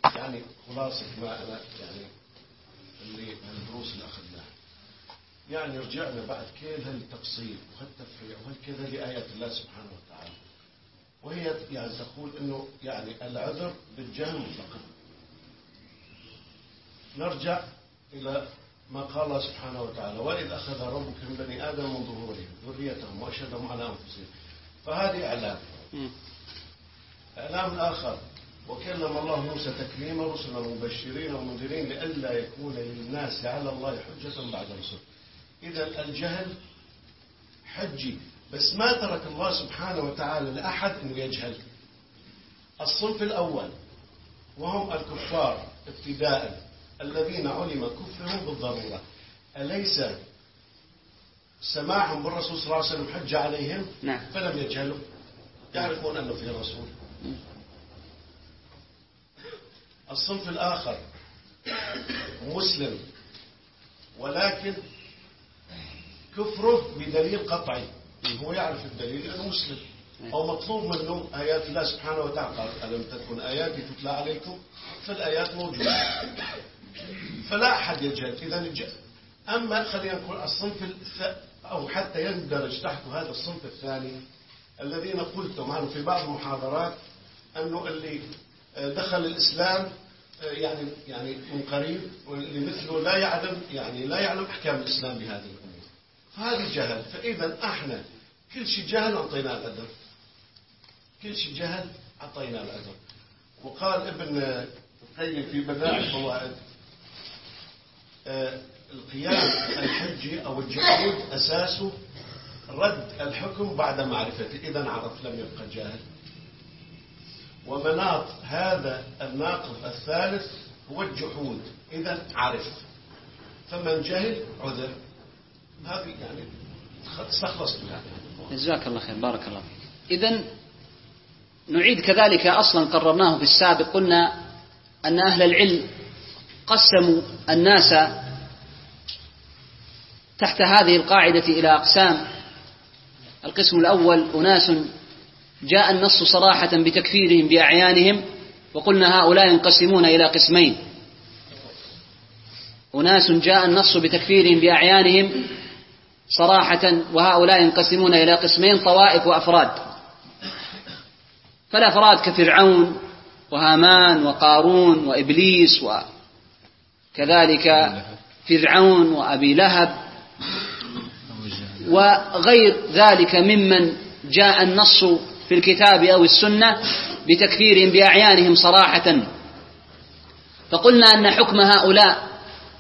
يعني خلاصة ما أنا يعني اللي من الدروس اللي أخذناها. يعني رجعنا بعد كل هالتقصير وهالتفريع وهالكذا لآيات الله سبحانه وتعالى. وهي يعني تقول إنه يعني العذر بالجهل مطلقا. نرجع إلى ما قال الله سبحانه وتعالى وإذ أخذ ربك من بني آدم من ظهورهم ذريتهم وأشهدهم على أنفسهم. فهذه إعلام. إعلام آخر. وكلم الله موسى تكليما رسلا مبشرين ومنذرين لئلا يكون للناس على الله حجة بعد الرسل. إذا الجهل حجي بس ما ترك الله سبحانه وتعالى لأحد أنه يجهل. الصنف الأول وهم الكفار ابتداء. الذين علم كفرهم بالضرورة. أليس سماعهم بالرسول صلى الله عليه وسلم حج عليهم؟ نعم. فلم يجهلوا. يعرفون أنه في رسول. الصنف الآخر مسلم ولكن كفره بدليل قطعي. هو يعرف الدليل لأنه مسلم. أو مطلوب منه آيات الله سبحانه وتعالى. ألم تكن آياتي تتلى عليكم؟ فالآيات موجودة. فلا أحد يجهل. إذا الج- أما خلينا نقول الصنف. أو حتى يندرج تحت هذا الصنف الثاني الذين قلتم عنه في بعض المحاضرات أنه اللي دخل الإسلام يعني يعني من قريب واللي مثله لا يعلم يعني لا يعلم أحكام الإسلام بهذه الأمور. فهذه جهل. فإذا أحنا كل شيء جهل أعطيناه الأجر كل شيء جهل أعطيناه الأجر وقال ابن القيم في بدائع الفوائد القيام الحجي أو الجحود أساسه رد الحكم بعد معرفته. إذا عرف لم يبقى جاهل. ومناط هذا الناقض الثالث هو الجحود. إذا عرف فمن جهل عذر. هذه يعني استخلصت يعني. جزاك الله خير. بارك الله فيك. إذا نعيد كذلك. أصلا قررناه في السابق. قلنا أن أهل العلم قسموا الناس تحت هذه القاعدة إلى أقسام. القسم الأول أناس جاء النص صراحة بتكفيرهم بأعيانهم وقلنا هؤلاء ينقسمون إلى قسمين. أناس جاء النص بتكفيرهم بأعيانهم صراحة وهؤلاء ينقسمون إلى قسمين طوائف وأفراد. فالأفراد كفرعون وهامان وقارون وإبليس وكذلك فرعون وأبي لهب وغير ذلك ممن جاء النص في الكتاب أو السنة بتكفيرهم بأعيانهم صراحة. فقلنا أن حكم هؤلاء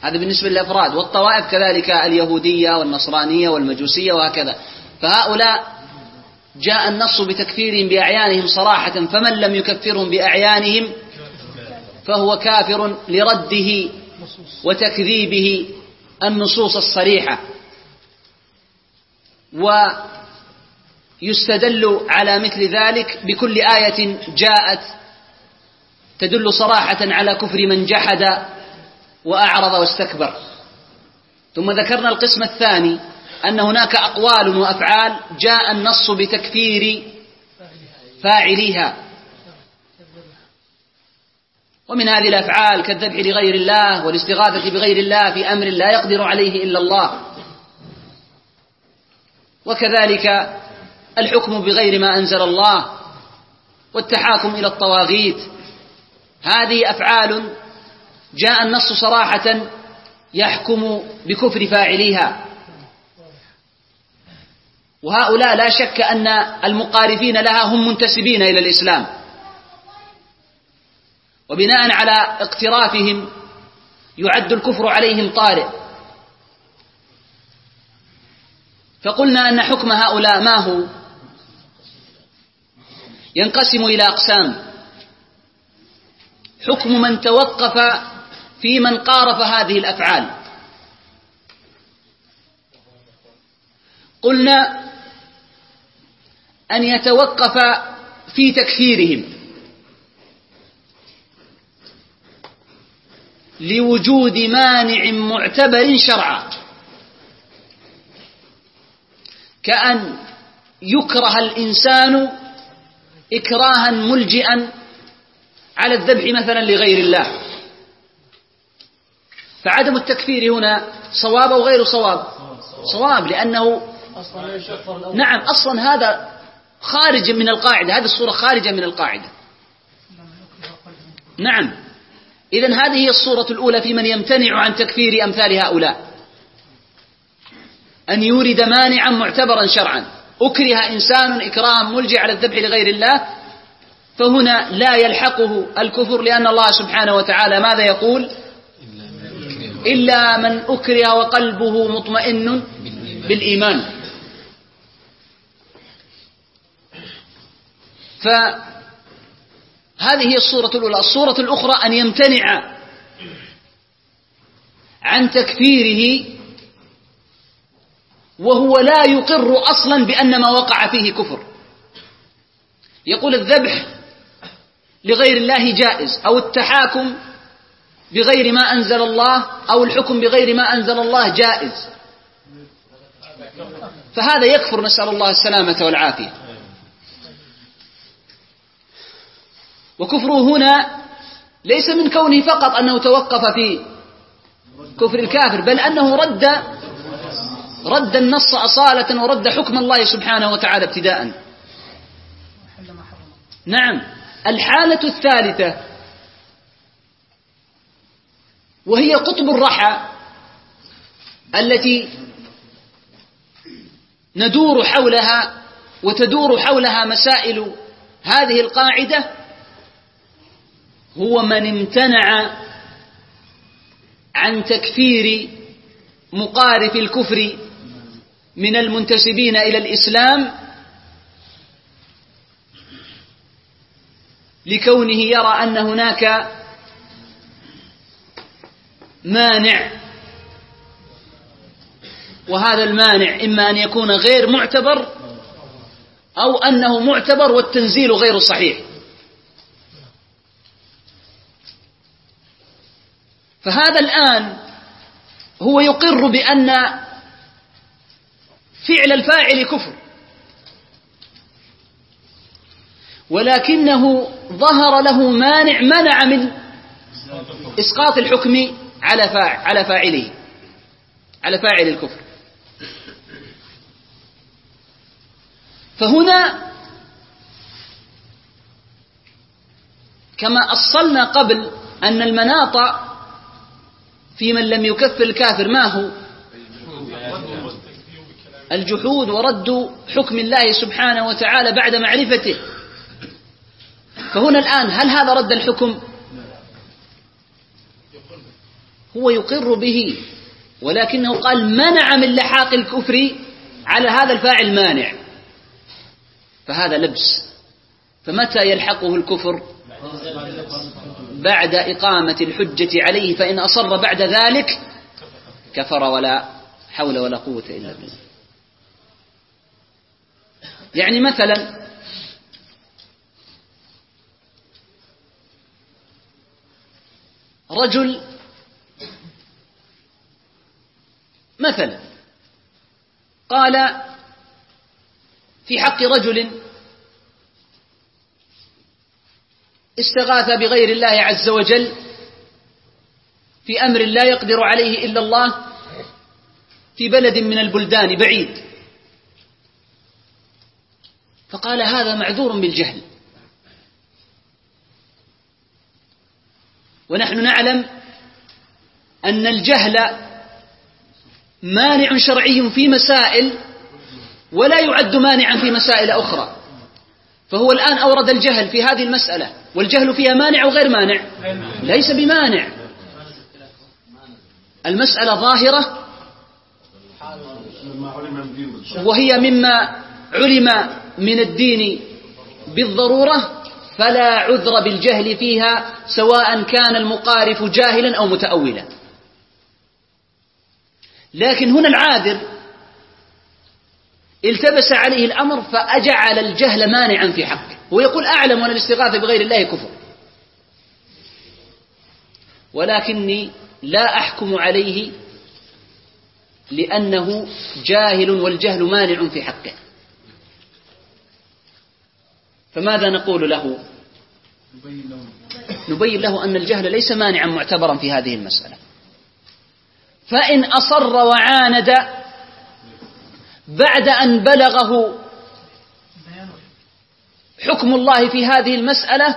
هذا بالنسبة للأفراد والطوائف كذلك اليهودية والنصرانية والمجوسية وهكذا. فهؤلاء جاء النص بتكفيرهم بأعيانهم صراحة فمن لم يكفرهم بأعيانهم فهو كافر لرده. وتكذيبه النصوص الصريحة. ويستدل على مثل ذلك بكل آية جاءت تدل صراحة على كفر من جحد وأعرض واستكبر. ثم ذكرنا القسم الثاني أن هناك أقوال وأفعال جاء النص بتكفير فاعليها. ومن هذه الأفعال كالذبح لغير الله والاستغاثة بغير الله في أمر لا يقدر عليه إلا الله. وكذلك الحكم بغير ما أنزل الله والتحاكم إلى الطواغيت. هذه أفعال جاء النص صراحة يحكم بكفر فاعليها. وهؤلاء لا شك أن المقارفين لها هم منتسبين إلى الإسلام. وبناء على اقترافهم يعد الكفر عليهم طارئ. فقلنا أن حكم هؤلاء ما هو؟ ينقسم إلى أقسام. حكم من توقف في من قارف هذه الأفعال. قلنا أن يتوقف في تكفيرهم. لوجود مانع معتبر شرعا. كأن يكره الإنسان إكراها ملجئا على الذبح مثلا لغير الله. فعدم التكفير هنا صواب أو غير صواب؟ صواب لأنه نعم أصلا هذا خارج من القاعدة هذه الصورة خارجة من القاعدة. نعم. إذا هذه هي الصورة الأولى في من يمتنع عن تكفير أمثال هؤلاء. أن يورد مانعا معتبرا شرعا. أكره إنسان إكرام ملجئ على الذبح لغير الله فهنا لا يلحقه الكفر لأن الله سبحانه وتعالى ماذا يقول؟ إلا من أكره وقلبه مطمئن بالإيمان. فهذه هي الصورة الأولى. الصورة الأخرى أن يمتنع عن تكفيره وهو لا يقر أصلا بأن ما وقع فيه كفر. يقول الذبح لغير الله جائز أو التحاكم بغير ما أنزل الله أو الحكم بغير ما أنزل الله جائز. فهذا يكفر نسأل الله السلامة والعافية. وكفره هنا ليس من كونه فقط أنه توقف في كفر الكافر بل أنه رد رد النص أصالة ورد حكم الله سبحانه وتعالى ابتداء. نعم. الحالة الثالثة وهي قطب الرحى التي ندور حولها وتدور حولها مسائل هذه القاعدة هو من امتنع عن تكفير مقارف الكفر من المنتسبين إلى الإسلام لكونه يرى أن هناك مانع وهذا المانع إما أن يكون غير معتبر أو أنه معتبر والتنزيل غير صحيح. فهذا الآن هو يقر بأن فعل الفاعل كفر. ولكنه ظهر له مانع منع من إسقاط الحكم على فاعل على فاعله على فاعل الكفر. فهنا كما أصلنا قبل أن المناط في من لم يكفر الكافر ما هو؟ الجحود ورد حكم الله سبحانه وتعالى بعد معرفته. فهنا الآن هل هذا رد الحكم؟ هو يقر به ولكنه قال منع من لحاق الكفر على هذا الفاعل مانع. فهذا لبس. فمتى يلحقه الكفر؟ بعد إقامة الحجة عليه فإن أصر بعد ذلك كفر ولا حول ولا قوة إلا بالله. يعني مثلا رجل مثلا قال في حق رجل استغاث بغير الله عز وجل في أمر لا يقدر عليه إلا الله في بلد من البلدان بعيد. فقال هذا معذور بالجهل. ونحن نعلم أن الجهل مانع شرعي في مسائل ولا يعد مانعا في مسائل أخرى. فهو الآن أورد الجهل في هذه المسألة والجهل فيها مانع أو غير مانع. ليس بمانع. المسألة ظاهرة. وهي مما علم من الدين بالضرورة فلا عذر بالجهل فيها سواء كان المقارف جاهلا أو متأولا. لكن هنا العاذر التبس عليه الأمر فأجعل الجهل مانعا في حقه. هو يقول أعلم أن الاستغاثة بغير الله كفر. ولكني لا أحكم عليه لأنه جاهل والجهل مانع في حقه. فماذا نقول له؟ نبين له أن الجهل ليس مانعا معتبرا في هذه المسألة. فإن أصر وعاند بعد أن بلغه حكم الله في هذه المسألة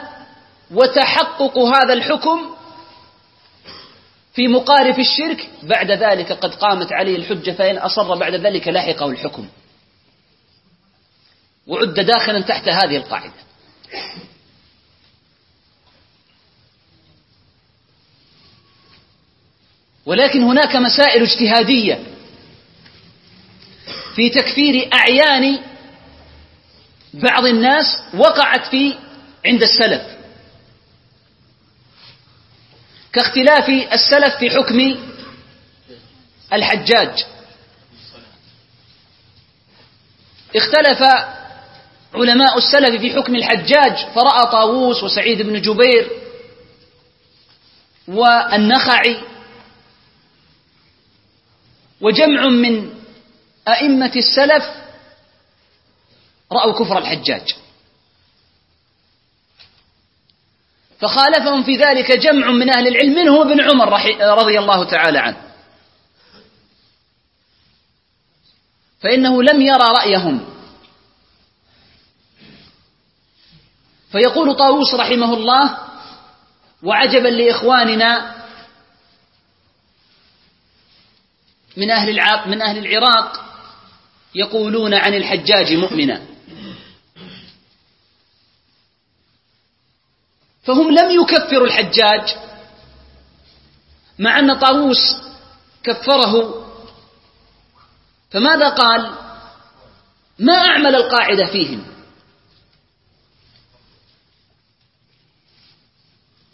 وتحقق هذا الحكم في مقارف الشرك بعد ذلك قد قامت عليه الحجة فإن أصر بعد ذلك لاحقه الحكم. وعد داخلا تحت هذه القاعدة. ولكن هناك مسائل اجتهادية في تكفير أعيان بعض الناس وقعت في عند السلف. كاختلاف السلف في حكم الحجاج. اختلف علماء السلف في حكم الحجاج فرأى طاووس وسعيد بن جبير والنخعي. وجمع من أئمة السلف رأوا كفر الحجاج. فخالفهم في ذلك جمع من أهل العلم منهم ابن عمر رضي الله تعالى عنه. فإنه لم يرى رأيهم. فيقول طاووس رحمه الله وعجبا لإخواننا من أهل من أهل العراق يقولون عن الحجاج مؤمنا. فهم لم يكفروا الحجاج مع أن طاووس كفره. فماذا قال؟ ما أعمل القاعدة فيهم؟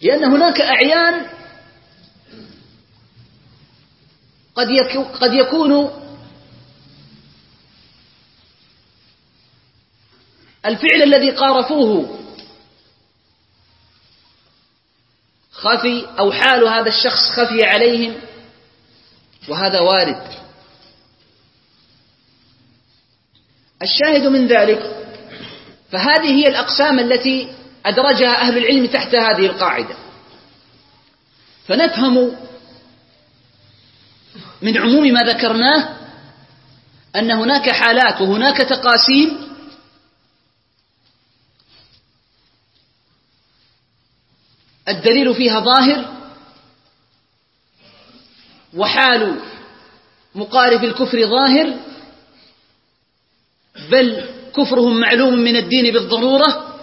لأن هناك أعيان قد يكون الفعل الذي قارفوه. خفي أو حال هذا الشخص خفي عليهم وهذا وارد. الشاهد من ذلك فهذه هي الأقسام التي أدرجها أهل العلم تحت هذه القاعدة. فنفهم من عموم ما ذكرناه أن هناك حالات وهناك تقاسيم الدليل فيها ظاهر وحال مقارف الكفر ظاهر بل كفرهم معلوم من الدين بالضرورة.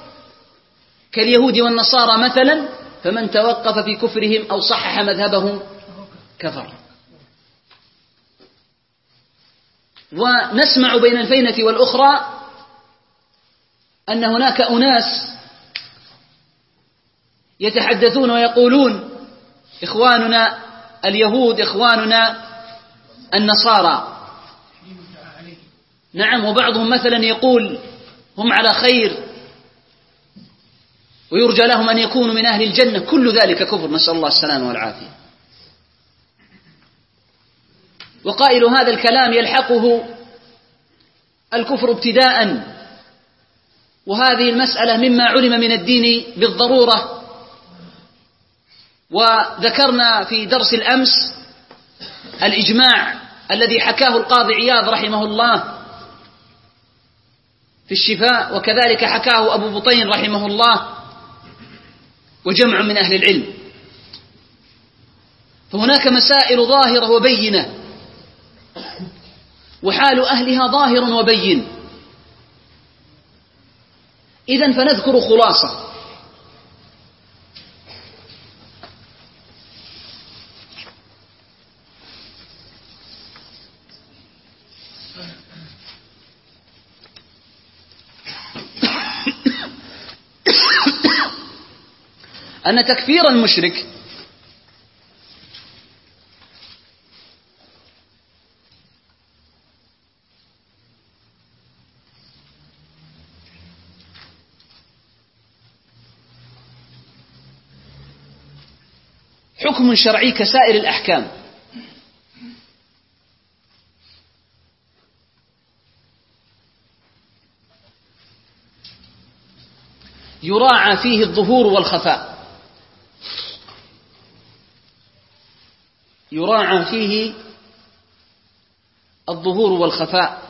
كاليهود والنصارى مثلا فمن توقف في كفرهم أو صحح مذهبهم كفر. ونسمع بين الفينة والأخرى أن هناك أناس يتحدثون ويقولون إخواننا اليهود إخواننا النصارى. نعم وبعضهم مثلا يقول هم على خير ويرجى لهم أن يكونوا من أهل الجنة. كل ذلك كفر. نسأل الله السلامة والعافية. وقائل هذا الكلام يلحقه الكفر ابتداء. وهذه المسألة مما علم من الدين بالضرورة وذكرنا في درس الأمس الإجماع الذي حكاه القاضي عياض رحمه الله في الشفاء وكذلك حكاه أبو بطين رحمه الله وجمع من أهل العلم. فهناك مسائل ظاهرة وبينة وحال أهلها ظاهر وبين. إذا فنذكر خلاصة. أن تكفير المشرك حكم شرعي كسائر الأحكام. يراعى فيه الظهور والخفاء. يراعى فيه الظهور والخفاء.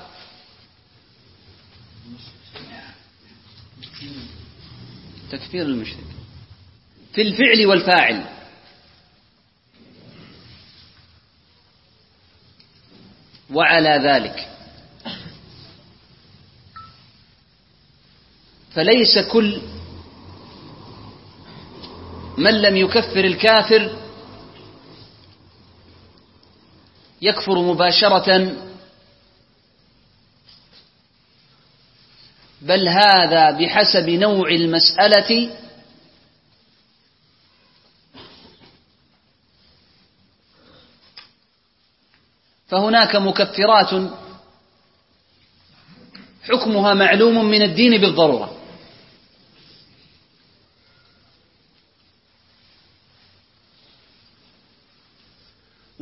تكفير المشرك. في الفعل والفاعل. وعلى ذلك. فليس كل من لم يكفر الكافر يكفر مباشرة. بل هذا بحسب نوع المسألة. فهناك مكفرات. حكمها معلوم من الدين بالضرورة.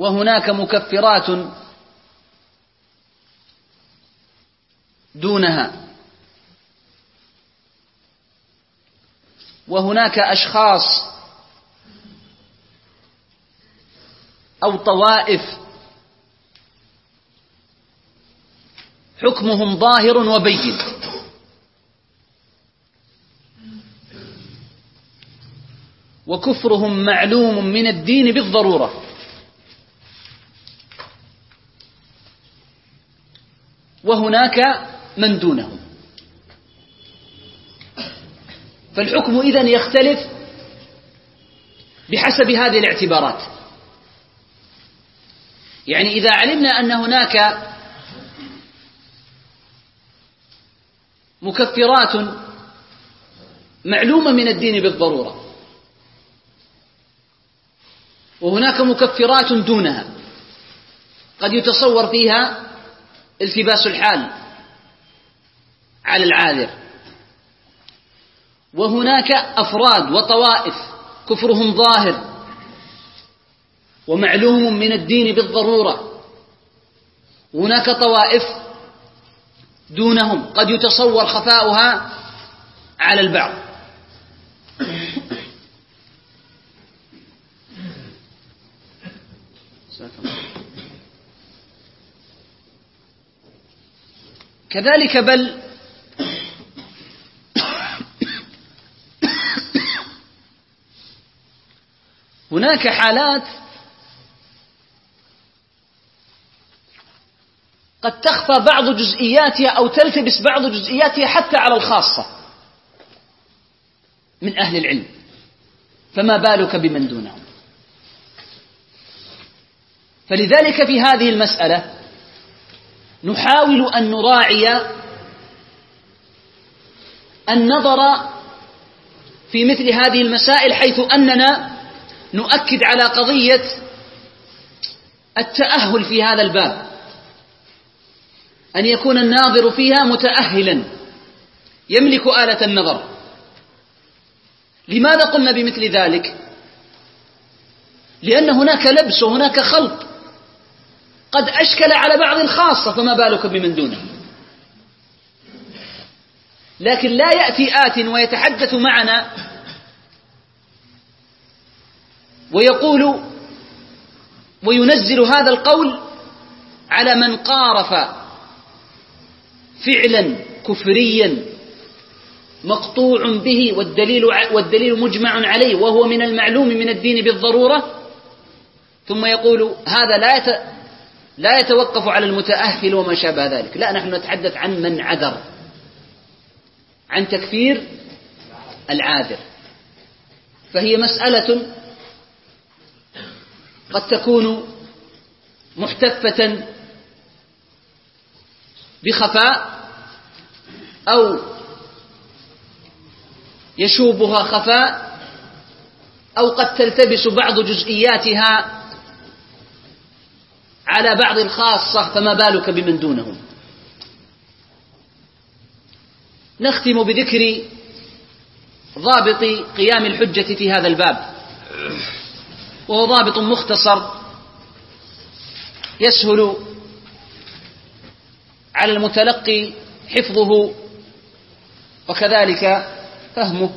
وهناك مكفرات دونها. وهناك أشخاص أو طوائف حكمهم ظاهر وبين. وكفرهم معلوم من الدين بالضرورة. وهناك من دونهم. فالحكم إذن يختلف بحسب هذه الاعتبارات. يعني إذا علمنا أن هناك مكفرات معلومة من الدين بالضرورة وهناك مكفرات دونها قد يتصور فيها التباس الحال على العاذر. وهناك أفراد وطوائف كفرهم ظاهر ومعلوم من الدين بالضرورة. هناك طوائف دونهم قد يتصور خفاؤها على البعض. كذلك بل هناك حالات قد تخفى بعض جزئياتها أو تلتبس بعض جزئياتها حتى على الخاصة من أهل العلم. فما بالك بمن دونهم؟ فلذلك في هذه المسألة نحاول أن نراعي النظر في مثل هذه المسائل حيث أننا نؤكد على قضية التأهل في هذا الباب. أن يكون الناظر فيها متأهلا. يملك آلة النظر. لماذا قلنا بمثل ذلك؟ لأن هناك لبس وهناك خلط قد أشكل على بعض الخاصة فما بالك بمن دونه. لكن لا يأتي آت ويتحدث معنا ويقول وينزل هذا القول على من قارف فعلا كفريا مقطوع به والدليل والدليل مجمع عليه وهو من المعلوم من الدين بالضرورة. ثم يقول هذا لا لا يتوقف على المتأهل وما شابه ذلك. لا نحن نتحدث عن من عذر عن تكفير العاذر. فهي مسألة قد تكون محتفة بخفاء أو يشوبها خفاء أو قد تلتبس بعض جزئياتها على بعض الخاصة فما بالك بمن دونهم؟ نختم بذكر ضابط قيام الحجة في هذا الباب وهو ضابط مختصر يسهل على المتلقي حفظه وكذلك فهمه.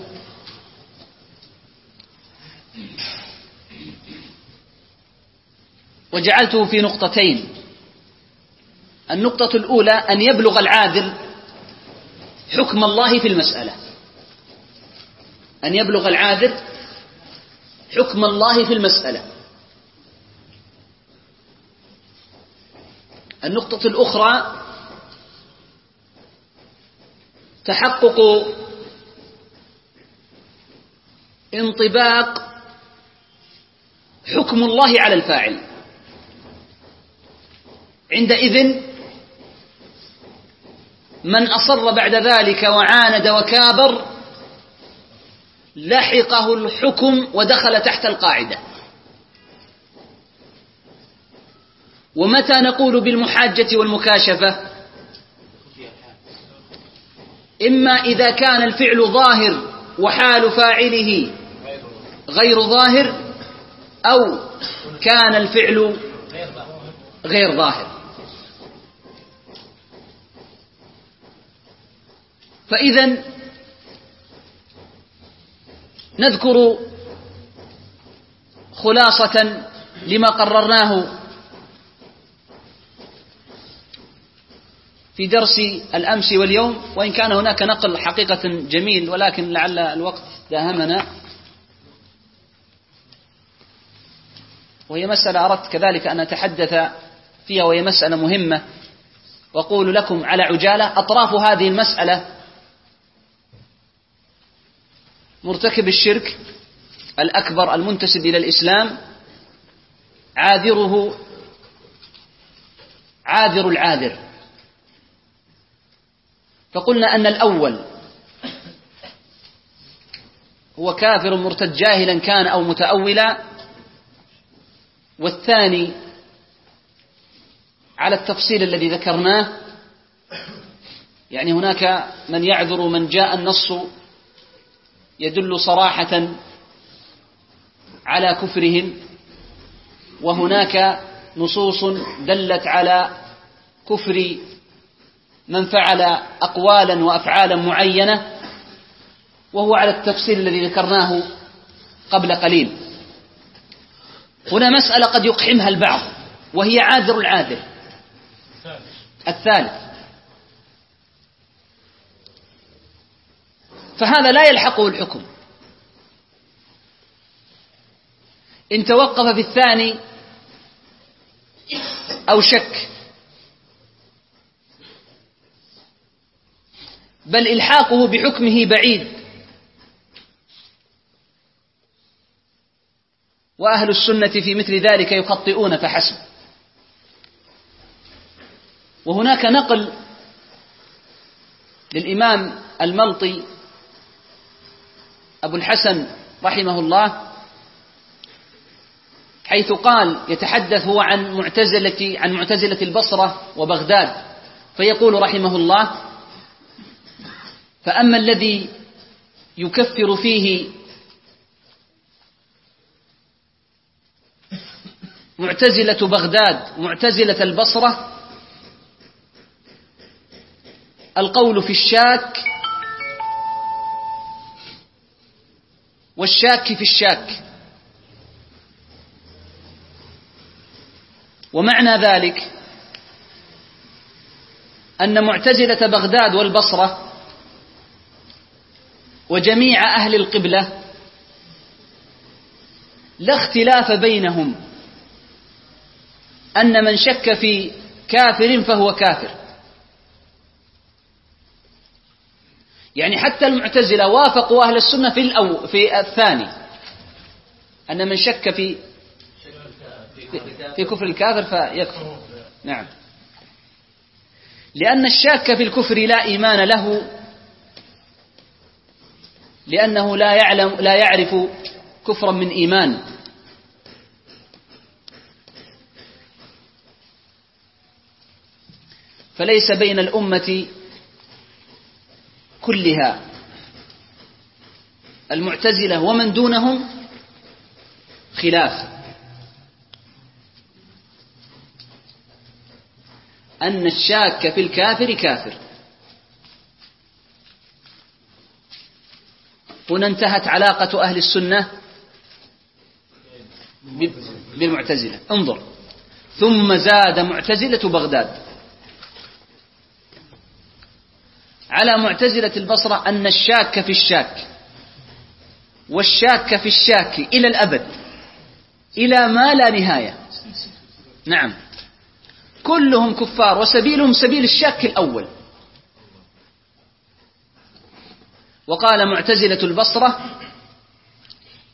وجعلته في نقطتين. النقطة الأولى أن يبلغ العادل حكم الله في المسألة. أن يبلغ العادل حكم الله في المسألة. النقطة الأخرى تحقق انطباق حكم الله على الفاعل. عندئذ من أصر بعد ذلك وعاند وكابر لحقه الحكم ودخل تحت القاعدة. ومتى نقول بالمحاجة والمكاشفة؟ إما إذا كان الفعل ظاهر وحال فاعله غير ظاهر أو كان الفعل غير ظاهر. فإذا نذكر خلاصة لما قررناه في درس الأمس واليوم وإن كان هناك نقل حقيقة جميل ولكن لعل الوقت داهمنا. وهي مسألة أردت كذلك أن أتحدث فيها وهي مسألة مهمة. وأقول لكم على عجالة أطراف هذه المسألة مرتكب الشرك الأكبر المنتسب إلى الإسلام عاذره عاذر العاذر. فقلنا أن الأول هو كافر مرتد جاهلا كان أو متأولا والثاني على التفصيل الذي ذكرناه يعني هناك من يعذر من جاء النص يدل صراحة على كفرهم وهناك نصوص دلت على كفر من فعل أقوالا وأفعالا معينة وهو على التفصيل الذي ذكرناه قبل قليل. هنا مسألة قد يقحمها البعض وهي عاذر العاذر. الثالث. فهذا لا يلحقه الحكم. إن توقف في الثاني أو شك. بل إلحاقه بحكمه بعيد. وأهل السنة في مثل ذلك يخطئون فحسب. وهناك نقل للإمام الملطي أبو الحسن رحمه الله حيث قال يتحدث هو عن معتزلة عن معتزلة البصرة وبغداد. فيقول رحمه الله فأما الذي يكفر فيه معتزلة بغداد معتزلة البصرة القول في الشاك والشاك في الشاك. ومعنى ذلك أن معتزلة بغداد والبصرة وجميع أهل القبلة لا اختلاف بينهم. أن من شك في كافر فهو كافر. يعني حتى المعتزلة وافقوا أهل السنة في الأو في الثاني. أن من شك في في كفر الكافر فيكفر. نعم. لأن الشاك في الكفر لا إيمان له لأنه لا يعلم لا يعرف كفرا من إيمان. فليس بين الأمة كلها المعتزلة ومن دونهم خلاف أن الشاك في الكافر كافر. هنا انتهت علاقة أهل السنة بالمعتزلة. انظر. ثم زاد معتزلة بغداد. على معتزلة البصرة أن الشاك في الشاك والشاك في الشاك إلى الأبد إلى ما لا نهاية. نعم. كلهم كفار وسبيلهم سبيل الشاك الأول. وقال معتزلة البصرة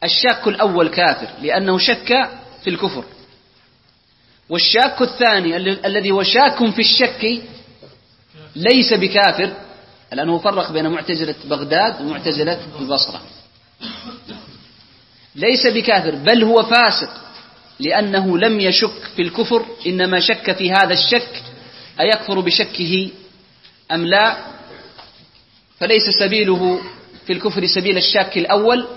الشاك الأول كافر لأنه شك في الكفر. والشاك الثاني ال- الذي هو شاك في الشك ليس بكافر لأنه فرق بين معتزلة بغداد ومعتزلة البصرة. ليس بكافر بل هو فاسق لأنه لم يشك في الكفر إنما شك في هذا الشك أيكفر بشكه أم لا؟ فليس سبيله في الكفر سبيل الشاك الأول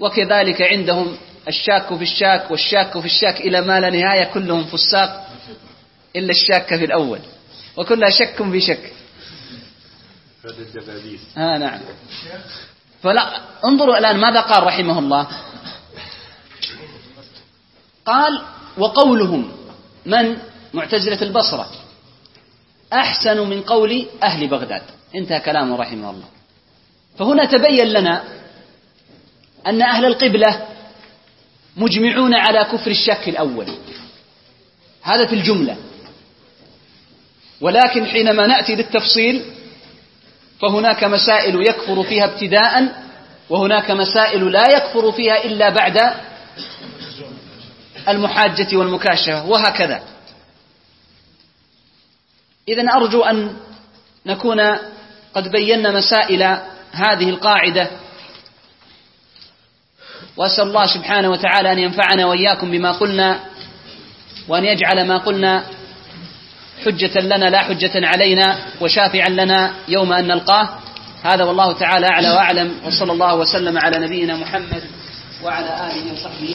وكذلك عندهم الشاك في الشاك والشاك في الشاك إلى ما لا نهاية كلهم فساق إلا الشاك في الأول. وكلها شك في شك. آه نعم. فلا انظروا الآن ماذا قال رحمه الله. قال وقولهم من؟ معتزلة البصرة. أحسن من قول أهل بغداد. انتهى كلامه رحمه الله. فهنا تبين لنا أن أهل القبلة مجمعون على كفر الشك الأول. هذا في الجملة. ولكن حينما نأتي للتفصيل فهناك مسائل يكفر فيها ابتداء وهناك مسائل لا يكفر فيها إلا بعد المحاجة والمكاشفة وهكذا. إذا أرجو أن نكون قد بينا مسائل هذه القاعدة. وأسأل الله سبحانه وتعالى أن ينفعنا وإياكم بما قلنا وأن يجعل ما قلنا حجة لنا لا حجة علينا وشافعا لنا يوم أن نلقاه. هذا والله تعالى أعلى وأعلم وصلى الله وسلم على نبينا محمد وعلى آله وصحبه